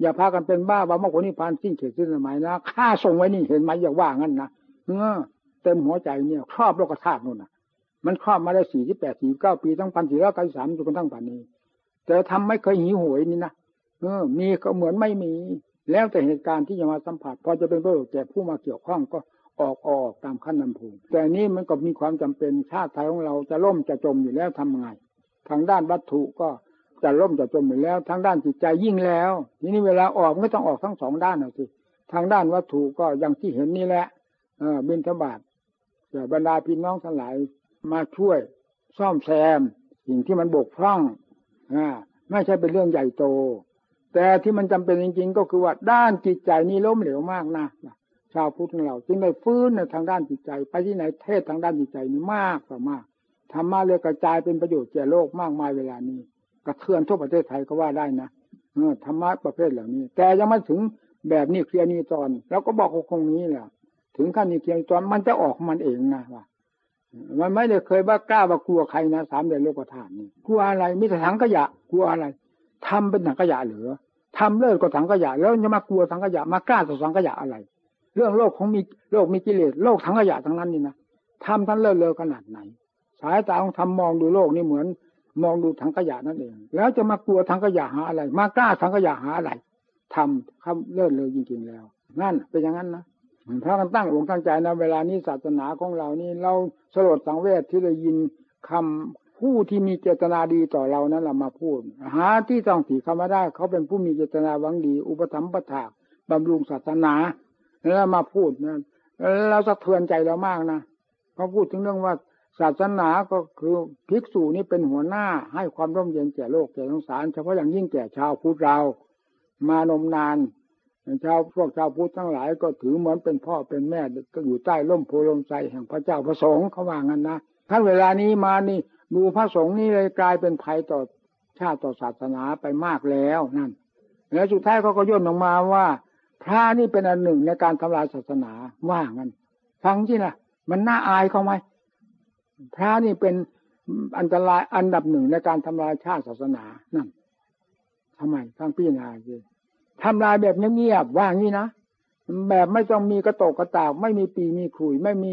อย่าพากันเป็นบ้าว่ามรรคผลนิพพานสิ้นเขตสิ้นสมัยนะข้าส่งไว้นี่เห็นไหมอย่าว่างั้นนะเออเต็มหัวใจเนี่ยครอบโลกธาตุนู่นน่ะ มันครอบมาได้สี่ที่แปดสี่เก้าปีตั้งพันสี่ร้อยเก้าสามจนกระทั่งป่านนี้ แต่ทำไม่เคยหิวโหยนี่นะเออ มีก็เหมือนไม่มี แล้วแต่เหตุการณ์ที่จะมาสัมผัส พอจะเป็นประโยชน์แก่ผู้มาเกี่ยวข้องก็ออกออกตามขั้นนำภูมิแต่นี้มันก็มีความจำเป็นชาติไทยของเราจะล่มจะจมอยู่แล้วทำไง ทางด้านวัตถุก็ จะล่มจะจมอยู่แล้วทางด้านจิตใจยิ่งแล้ว ทีนี้เวลาออกไม่ต้องออกทั้งสองด้านนะสิทางด้านวัตถุก็อย่างที่เห็นนี่แหละเออบินทบาทแต่บรรดาพี่น้องทั้งหลายมาช่วยซ่อมแซมสิ่งที่มันบกพร่องอ่าไม่ใช่เป็นเรื่องใหญ่โต แต่ที่มันจำเป็นจริง ๆ ก็คือว่าด้านจิตใจนี่ล้มเหลวมากนะชาวพุทธของเราจึงได้ฟื้นในทางด้านจิตใจ ไปที่ไหนเทศทางด้านจิตใจนี่มากต่อมากธรรมะเลยกระจายเป็นประโยชน์แก่โลกมากมายเวลานี้ กระเทือนทั่วประเทศไทยก็ว่าได้นะเออธรรมะประเภทเหล่านี้ แต่ยังไม่ถึงแบบนี้เคลียร์นี้ตอนแล้วก็บอกคงนี้แหละถึงขั้นนี้เคลียร์ตอนมันจะออกมันเองนะว่ามันไม่ได้เคยว่ากล้าว่ากลัวใครนะสามเดือนโลกธาตุนี่กลัวอะไรมิแต่ถังขยะกลัวอะไรทำเป็นถังขยะเหลือทำเลิกก็ถังขยะ แล้วจะมากลัวถังขยะมากล้าต่อถังขยะอะไร เรื่องโลกของมีโลกมีกิเลสโลกถังขยะทั้งนั้นนี่นะทำท่านเลิศเลอขนาดไหน สายตาของทำมองดูโลกนี่เหมือน มองดูถังขยะนั่นเอง แล้วจะมากลัวถังขยะหาอะไร มากล้าถังขยะหาอะไรทำคำเลิศเลยจริงๆแล้ว นั่นเป็นอย่างนั้นนะพระกันตั้งองค์ตั้งใจนะเวลานี้ศาสนาของเรานี่เราสลดสังเวชที่ได้ยินคำผู้ที่มีเจตนาดีต่อเรานั้นเรามาพูด หาที่ต้องถีคำว่าได้ เขาเป็นผู้มีเจตนาหวังดี อุปถัมภ์ประถากบำรุงศาสนา แล้วมาพูดนะเราสะเทือนใจเรามากนะเขาพูดถึงเรื่องว่า ศาสนาก็คือภิกษุนี่เป็นหัวหน้าให้ความร่มเย็นแก่โลกแก่สงสาร เฉพาะอย่างยิ่งแก่ชาวพุทธเรา มานมนานชาวพวกชาวพุทธทั้งหลายก็ถือเหมือนเป็นพ่อเป็นแม่ก็อยู่ใต้ร่มโพลมใจแห่งพระเจ้าพระสงฆ์เขาว่างั้นนะถ้านเวลานี้มานี่ดูพระสงฆ์นี่เลยกลายเป็นภัยต่อชาติต่อศาสนาไปมากแล้วนั่น แล้วสุดท้ายเขาก็ย่นออกมาว่า พระนี่เป็นอันหนึ่งในการทำลายศาสนาว่างั้น ฟังที่นะมันน่าอายเขาไหม พระนี่เป็นอันตรายอันดับหนึ่งในการทำลายชาติศาสนานั่นทำไมทั้งพี่นาคือทำลายแบบเงียบๆว่างี้นะแบบไม่ต้องมีกระโตกกระตากไม่มีปีมีขุย ไม่มี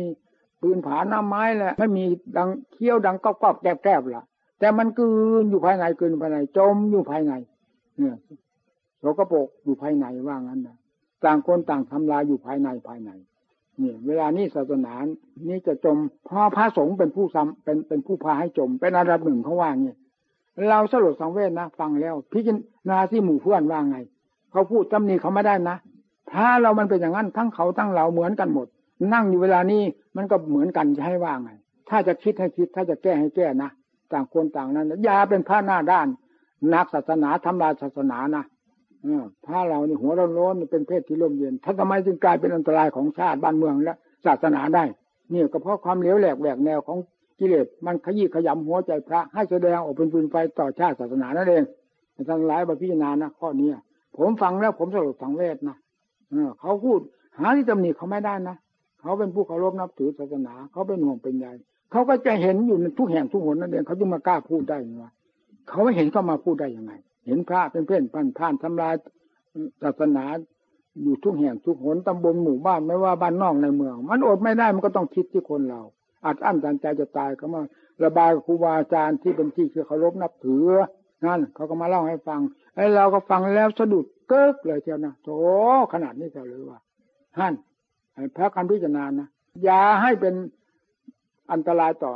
ปืนผาหน้าไม้แหละไม่มีดังเคี้ยวดังก๊อบๆแกรบๆล่ะ แต่มันกืนอยู่ภายในกืนภายใน จมอยู่ภายใน เนี่ยโสกโปกอยู่ภายในว่างั้นนะต่างคนต่างทำลายอยู่ภายในภายใน นี่เวลานี้ศาสนานี้จะจมเพราะพระสงฆ์เป็นผู้ซ้ำเป็นเป็นผู้พาให้จม เป็นอันดับหนึ่งเขาว่างี้เราสรุปสังเวชนะ ฟังแล้ว พิจารณาที่หมู่เพื่อนว่าไง เขาพูดตำหนิเขาไม่ได้นะพระเรามันเป็นอย่างนั้นทั้งเขาทั้งเราเหมือนกันหมด นั่งอยู่เวลานี้มันก็เหมือนกันจะให้ว่าไง ถ้าจะคิดให้คิด ถ้าจะแก้ให้แก้นะต่างคนต่างนั้นอย่าเป็นพระหน้าด้าน นักศาสนาทำลายศาสนานะ พระเรานี่หัวร้อนๆเป็นเพศที่ร่มเย็นท่านทำไมจึงกลายเป็นอันตรายของชาติบ้านเมืองและศาสนาได้ เนี่ยก็เพราะความเหลวแหลกแหวกแนวของกิเลสมันขยี้ขยำหัวใจพระให้แสดงออกเป็นฟืนไฟต่อชาติศาสนานั่นเองท่านหลายบพิจารณานะข้อนี้ผมฟังแล้วผมสรุปสังเวชนะเขาพูดหาที่ตำหนิเขาไม่ได้นะเขาเป็นผู้เคารพนับถือศาสนา เขาเป็นห่วงเป็นใยเขาก็จะเห็นอยู่ในทุกแห่งทุกหนนั่นเองเขาจึงมากล้าพูดได้ยังไงเขาไม่เห็นเขามาพูดได้ยังไง เห็นพระเป็นเพื่อนพันผ่านทำลายศาสนาอยู่ทุกแห่งทุกหนตำบลหมู่บ้านไม่ว่าบ้านนอกในเมือง มันอดไม่ได้มันก็ต้องคิดที่คนเราอัดอั้นตันใจจะตายเขามาระบายครูบาอาจารย์ที่เป็นที่คือเคารพนับถือนั่นเขาก็มาเล่าให้ฟังไอ้เราก็ฟังแล้วสะดุดเกิกเลยเชียวนะโถขนาดนี้เชียวเลยว่าฮั่นพระการพิจารณานะอย่าให้เป็นอันตรายต่อ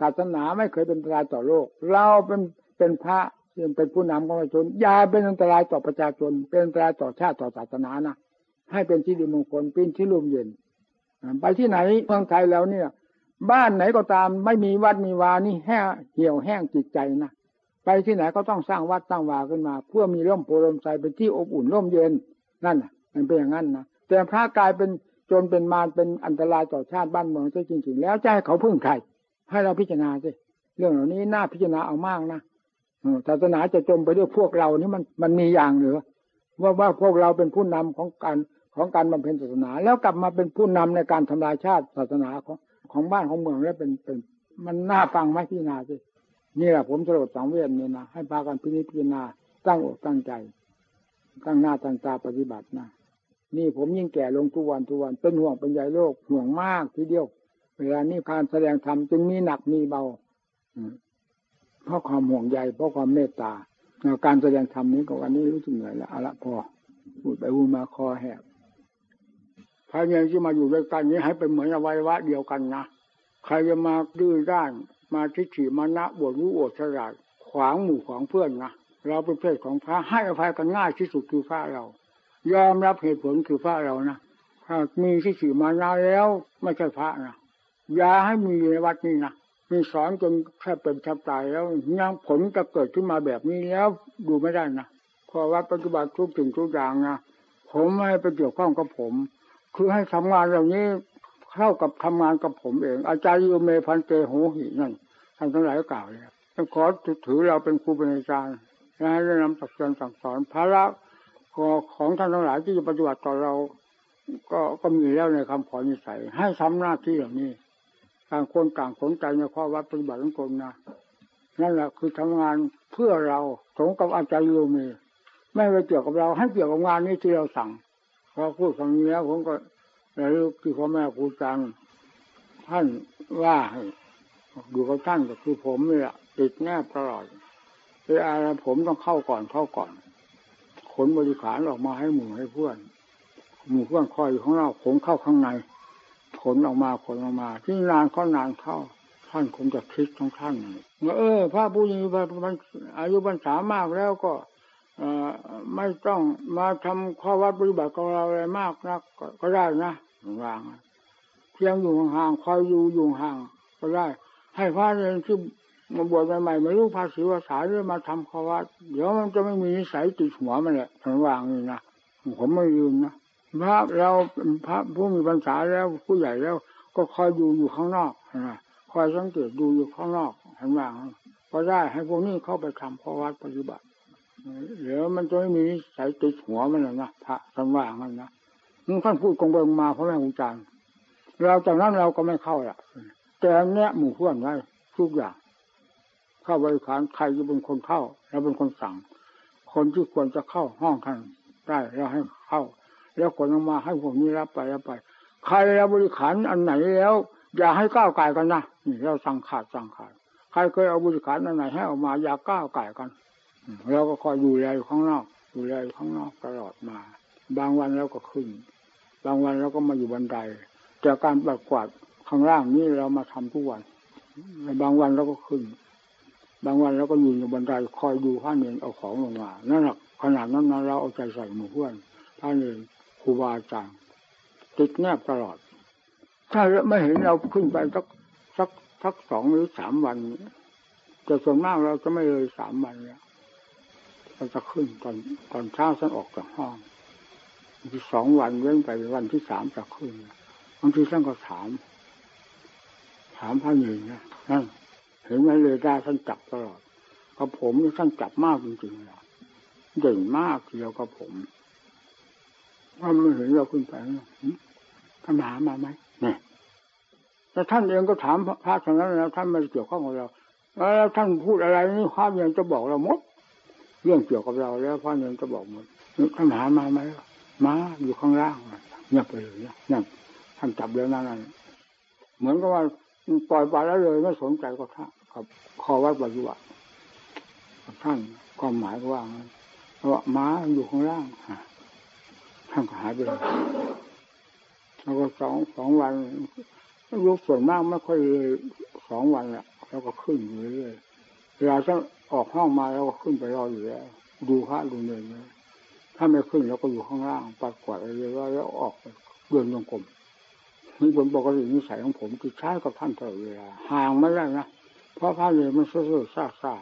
ศาสนาไม่เคยเป็นอันตรายต่อโลก เราเป็นเป็นพระ เป็นผู้นำของประชาชนอย่าเป็นอันตรายต่อประชาชน เป็นอันตรายต่อชาติต่อศาสนานะให้เป็นที่ดีมงคลเป็นที่ร่มเย็นไปที่ไหนเมืองไทยแล้วเนี่ย บ้านไหนก็ตามไม่มีวัดมีวานี่แห้เหี่ยวแห้งจิตใจนะไปที่ไหนก็ต้องสร้างวัดสร้างวาขึ้นมา เพื่อมีร่มโพลมใจเป็นที่อบอุ่นร่มเย็นนั่นมันเป็นอย่างนั้นนะแต่พระกายเป็นจนเป็นมารเป็นอันตรายต่อชาติบ้านเมืองซะจริงๆ แล้วจะให้เขาพึ่งใครให้เราพิจารณาสิเรื่องเหล่านี้น่าพิจารณาเอามากนะ ศาสนาจะจมไปด้วยพวกเรานี่มันมันมีอย่างหรือว่าว่าพวกเราเป็นผู้นำของการของการบำเพ็ญศาสนา แล้วกลับมาเป็นผู้นำในการทำลายชาติศาสนาของของบ้านของเมืองแล้วเป็นเป็น มันน่าฟังไหมพิจารณาสินี่แหละผมสรุปสังเวชเนี่ยนะให้พากันพิจิจารณาตั้งอกตั้งใจ ตั้งหน้าตั้งตาปฏิบัตินะนี่ผมยิ่งแก่ลงทุกวันทุกวันเป็นห่วงเป็นใยโลกห่วงมากทีเดียว เวลานี้การแสดงธรรมจึงมีหนักมีเบา เพราะความห่วงใยเพราะความเมตตาการแสดงธรรมนี้ก็วันนี้รู้สึกเหนื่อยแล้วเอาละพอพูดไปพูดมาคอแหบพระยังที่มาอยู่ด้วยกันนี้ให้เป็นเหมือนอวัยวะเดียวกันนะใครจะมาดื้อด้านมาทิฏฐิมานะบวชรู้อดฉลาดขวางหมู่ของเพื่อนนะเราเป็นเพศของพระให้อภัยกันง่ายที่สุดคือพระเรา ยอมรับเหตุผลคือพระเรานะถ้ามีทิฏฐิมานะแล้วไม่ใช่พระนะอย่าให้มีในวัดนี้นะ มีสอนจนแค่เป็นแทบตายแล้วยังผลจะเกิดขึ้นมาแบบนี้แล้วดูไม่ได้นะเพอวัดปฏิบัติทุกสิ่งทุกอย่างนะผมไม่ให้ไปเกี่ยวข้องกับผม คือให้ทำงานเหล่านี้เข้ากับทำงานกับผมเอง อาจารย์ยูเมพันเตโหหินั่นท่านทั้งหลายกล่าวเลยขอถือเราเป็นครูเป็นอาจารย์และให้นำตักเตือนสั่งสอนภาระของท่านทั้งหลายที่จะปฏิบัติต่อเรา ก็ก็มีแล้วในคำขอนิสัย ให้ทำหน้าที่เหล่านี้ ต่างคนต่างสนใจในข้อวัดปฏิบัติของตนนะนั่นแหละคือทำงานเพื่อเราสงกับอาจารย์โยมีไม่ไปเกี่ยวกับเราให้เกี่ยวกับงานนี้ที่เราสั่งพอพูดคำนี้แล้วผมก็ระลึกที่พ่อแม่ครูจังท่านว่าให้อยู่กับท่านก็คือผมนี่แหละติดแนบตลอดเวลาผมต้องเข้าก่อนเข้าก่อนขนบริขารออกมาให้หมู่ให้เพื่อนหมู่เพื่อนคอยอยู่ข้างนอกผมเข้าข้างใน ผลออกมาผลออกมาที่นานก็นานเข้า ท่านคงจะคิดของท่านว่าเออพระผู้มีอายุพรรษามากแล้วก็ไม่ต้องมาทำข้อวัดปฏิบัติของเราอะไรมากนักก็ได้นะวางเพียงอยู่ห่างคอยอยู่อยู่ห่างก็ได้ ให้พระเรียที่มาบวชใหม่ๆไม่รู้ภาษีภาษาเรื่องมาทำข้อวัด เดี๋ยวมันจะไม่มีนิสัยติดหัวมันแหละทางวางนี่นะผมไม่ลืมนะ พระเราพระผู้มีพรรษาแล้วผู้ใหญ่แล้ว ก็คอยดูอยู่ข้างนอกนะคอยสังเกตดูอยู่ข้างนอกเห็นไหมก็ได้ให้พวกนี้เข้าไปทำข้อวัดปฏิบัติเดี๋ยวมันจะไม่มีสายติดหัวมันเลยนะ พระสันว่างมันนะมึงท่านพูดกงเบิงมาเพราะแม่ครูจารย์เราจากนั้นเราก็ไม่เข้าละแต่เนี้ยหมู่เพื่อนไว้ทุกอย่าง เข้าบริขารใครจะเป็นคนเข้าเราเป็นคนสั่ง คนที่ควรจะเข้าห้องท่านได้เราให้เข้า แล้วคนออกมาให้พวกนี้รับไปรับไป ใครเราบริขารอันไหนแล้ว อย่าให้ก้าวไก่กันนะนี่เราสั่งขาดสั่งขาด ใครเคยเอาบริขารอันไหนให้ออกมาอย่าก้าวไก่กันเราก็คอยดูแลอยู่ข้างนอกดูแลอยู่ข้างนอกตลอดมา บางวันเราก็ขึ้น บางวันเราก็มาอยู่บันไดแต่การปัดกวาดข้างล่างนี่เรามาทำทุกวันบางวันเราก็ขึ้น บางวันเราก็อยู่อยู่บันไดคอยดูข้าเนียนเอาของลงมานั่นแหละขนาดนั้นนะเราเอาใจใส่หมู่เพื่อนท่านเองค รูบาอาจารย์ติดแนบตลอด ถ้าไม่เห็นเราขึ้นไปสักสักสักสองหรือสามวันแต่ส่วนมากเราจะไม่เลยสามวันเนี่ยเราจะขึ้นตอนตอนเช้าฉันออกจากห้องที่สองวันเว้นไปวันที่สามจะขึ้นบางทีท่านก็ถาม ถามพระหนึ่งนะนั่นเห็นไหมเลยได้ท่านจับตลอดกับผมนี่ท่านจับมากจริงๆเลยเด่นมากเดียวกับผม ว่าไม่เห็นเราขึ้นไปท่านหามาไหมแหนแต่ท่านเองก็ถามพระท่านนั้นแล้วท่านไม่เกี่ยวข้องกับเราแล้วท่านพูดอะไรนี่พระเนรจะบอกเราหมดเรื่องเกี่ยวกับเราแล้วพระเนรจะบอกหมดท่านหามาไหมมาอยู่ข้างล่างเงียบไปเลยเนี่ยท่านจับแล้วนั่นเหมือนกับว่าปล่อยไปแล้วเลยไม่สนใจก็ท่าครับขอวัดปฏิบัติท่านความหมายว่าว่าม้าอยู่ข้างล่าง ท่านก็หายไปเลยแล้วก็สองสองวันรู้ส่วนมากไม่ค่อยเลยสองวันแหละแล้วก็ขึ้นอยู่เรื่อยเวลาถ้าออกห้องมาแล้วก็ขึ้นไปรออยู่แล้วดูพระดูเนรเลยถ้าไม่ขึ้นเราก็อยู่ข้างล่างปัดกวาดอะไรแล้วออกเดินลงกลมนี่ผมปกตินิสัยของผมคือใช้กับท่านตลอดเวลาห่างไม่ได้นะเพราะพระเลยมันเสื่อซ่าซ่า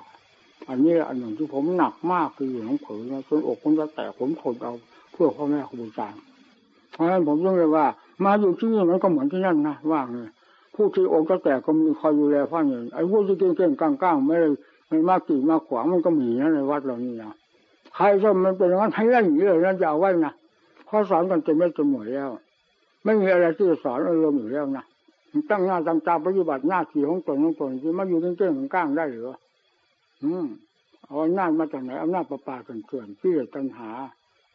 อันนี้อันหนึ่งที่ผมหนักมากคืออยู่ของเผยนะจนอกผมจะแตกผมทนเอา เพื่อพ่อแม่ครูบูชารย์เพราะฉะนั้นผมต้องเลยว่า มาอยู่ที่นี่มันก็เหมือนที่นั่นนะว่างเลยผู้ที่อกจะแตกก็มีคอยดูแลพ่อเนี่ยไอ้ผู้ที่เก่งๆกลางๆไม่ได้ไม่มากกี่มากขวางมันก็มีนะในวัดเรานี่นะใครก็มันเป็นอย่างนั้นให้เล่นอย่างนี้เลยนะจะเอาไว้นะเขาสอนกันเต็มไม่เต็มหมดแล้ว ไม่มีอะไรที่จะสอนอารมณ์อยู่แล้วนะตั้งหน้าตั้งตาปฏิบัติหน้าที่ของตนของตนที่มาอยู่เก่งๆกลางได้หรืออืมเอาอำนามาจากไหนเอำนาประปาเกินๆที่ตัณหา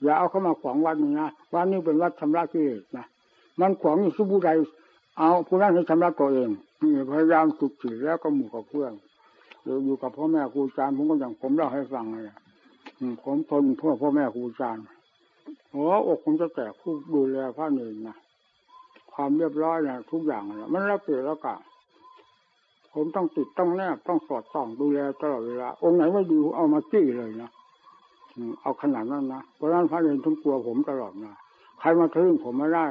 อย่าเอาเข้ามาขวางวัดนี้นะวัดนี้เป็นวัดชำระกิเลสนะมันขวางอยู่สุบุใดเอาผู้นั้นให้ชำระตัวเองนี่พยายามฝึกจิตแล้วก็หมู่กับเพื่อนอยู่กับพ่อแม่ครูอาจารย์ผมก็อย่างผมเล่าให้ฟังเลยผมทนเพื่อพ่อแม่ครูอาจารย์โอ้อกผมจะแตกผู้ดูแลพระหนึ่งนะความเรียบร้อยนะทุกอย่างเลยมันรับเปลี่ยนแล้วกะผมต้องติดต้องแนบต้องสอดส่องดูแลตลอดเวลาองค์ไหนไม่ดีเอามาจี้เลยนะ เอาขนาดนั้นนะเพราะนั้นพระเนรทุกกลัวผมตลอดนะใครมาทึ่งผมไม่ได้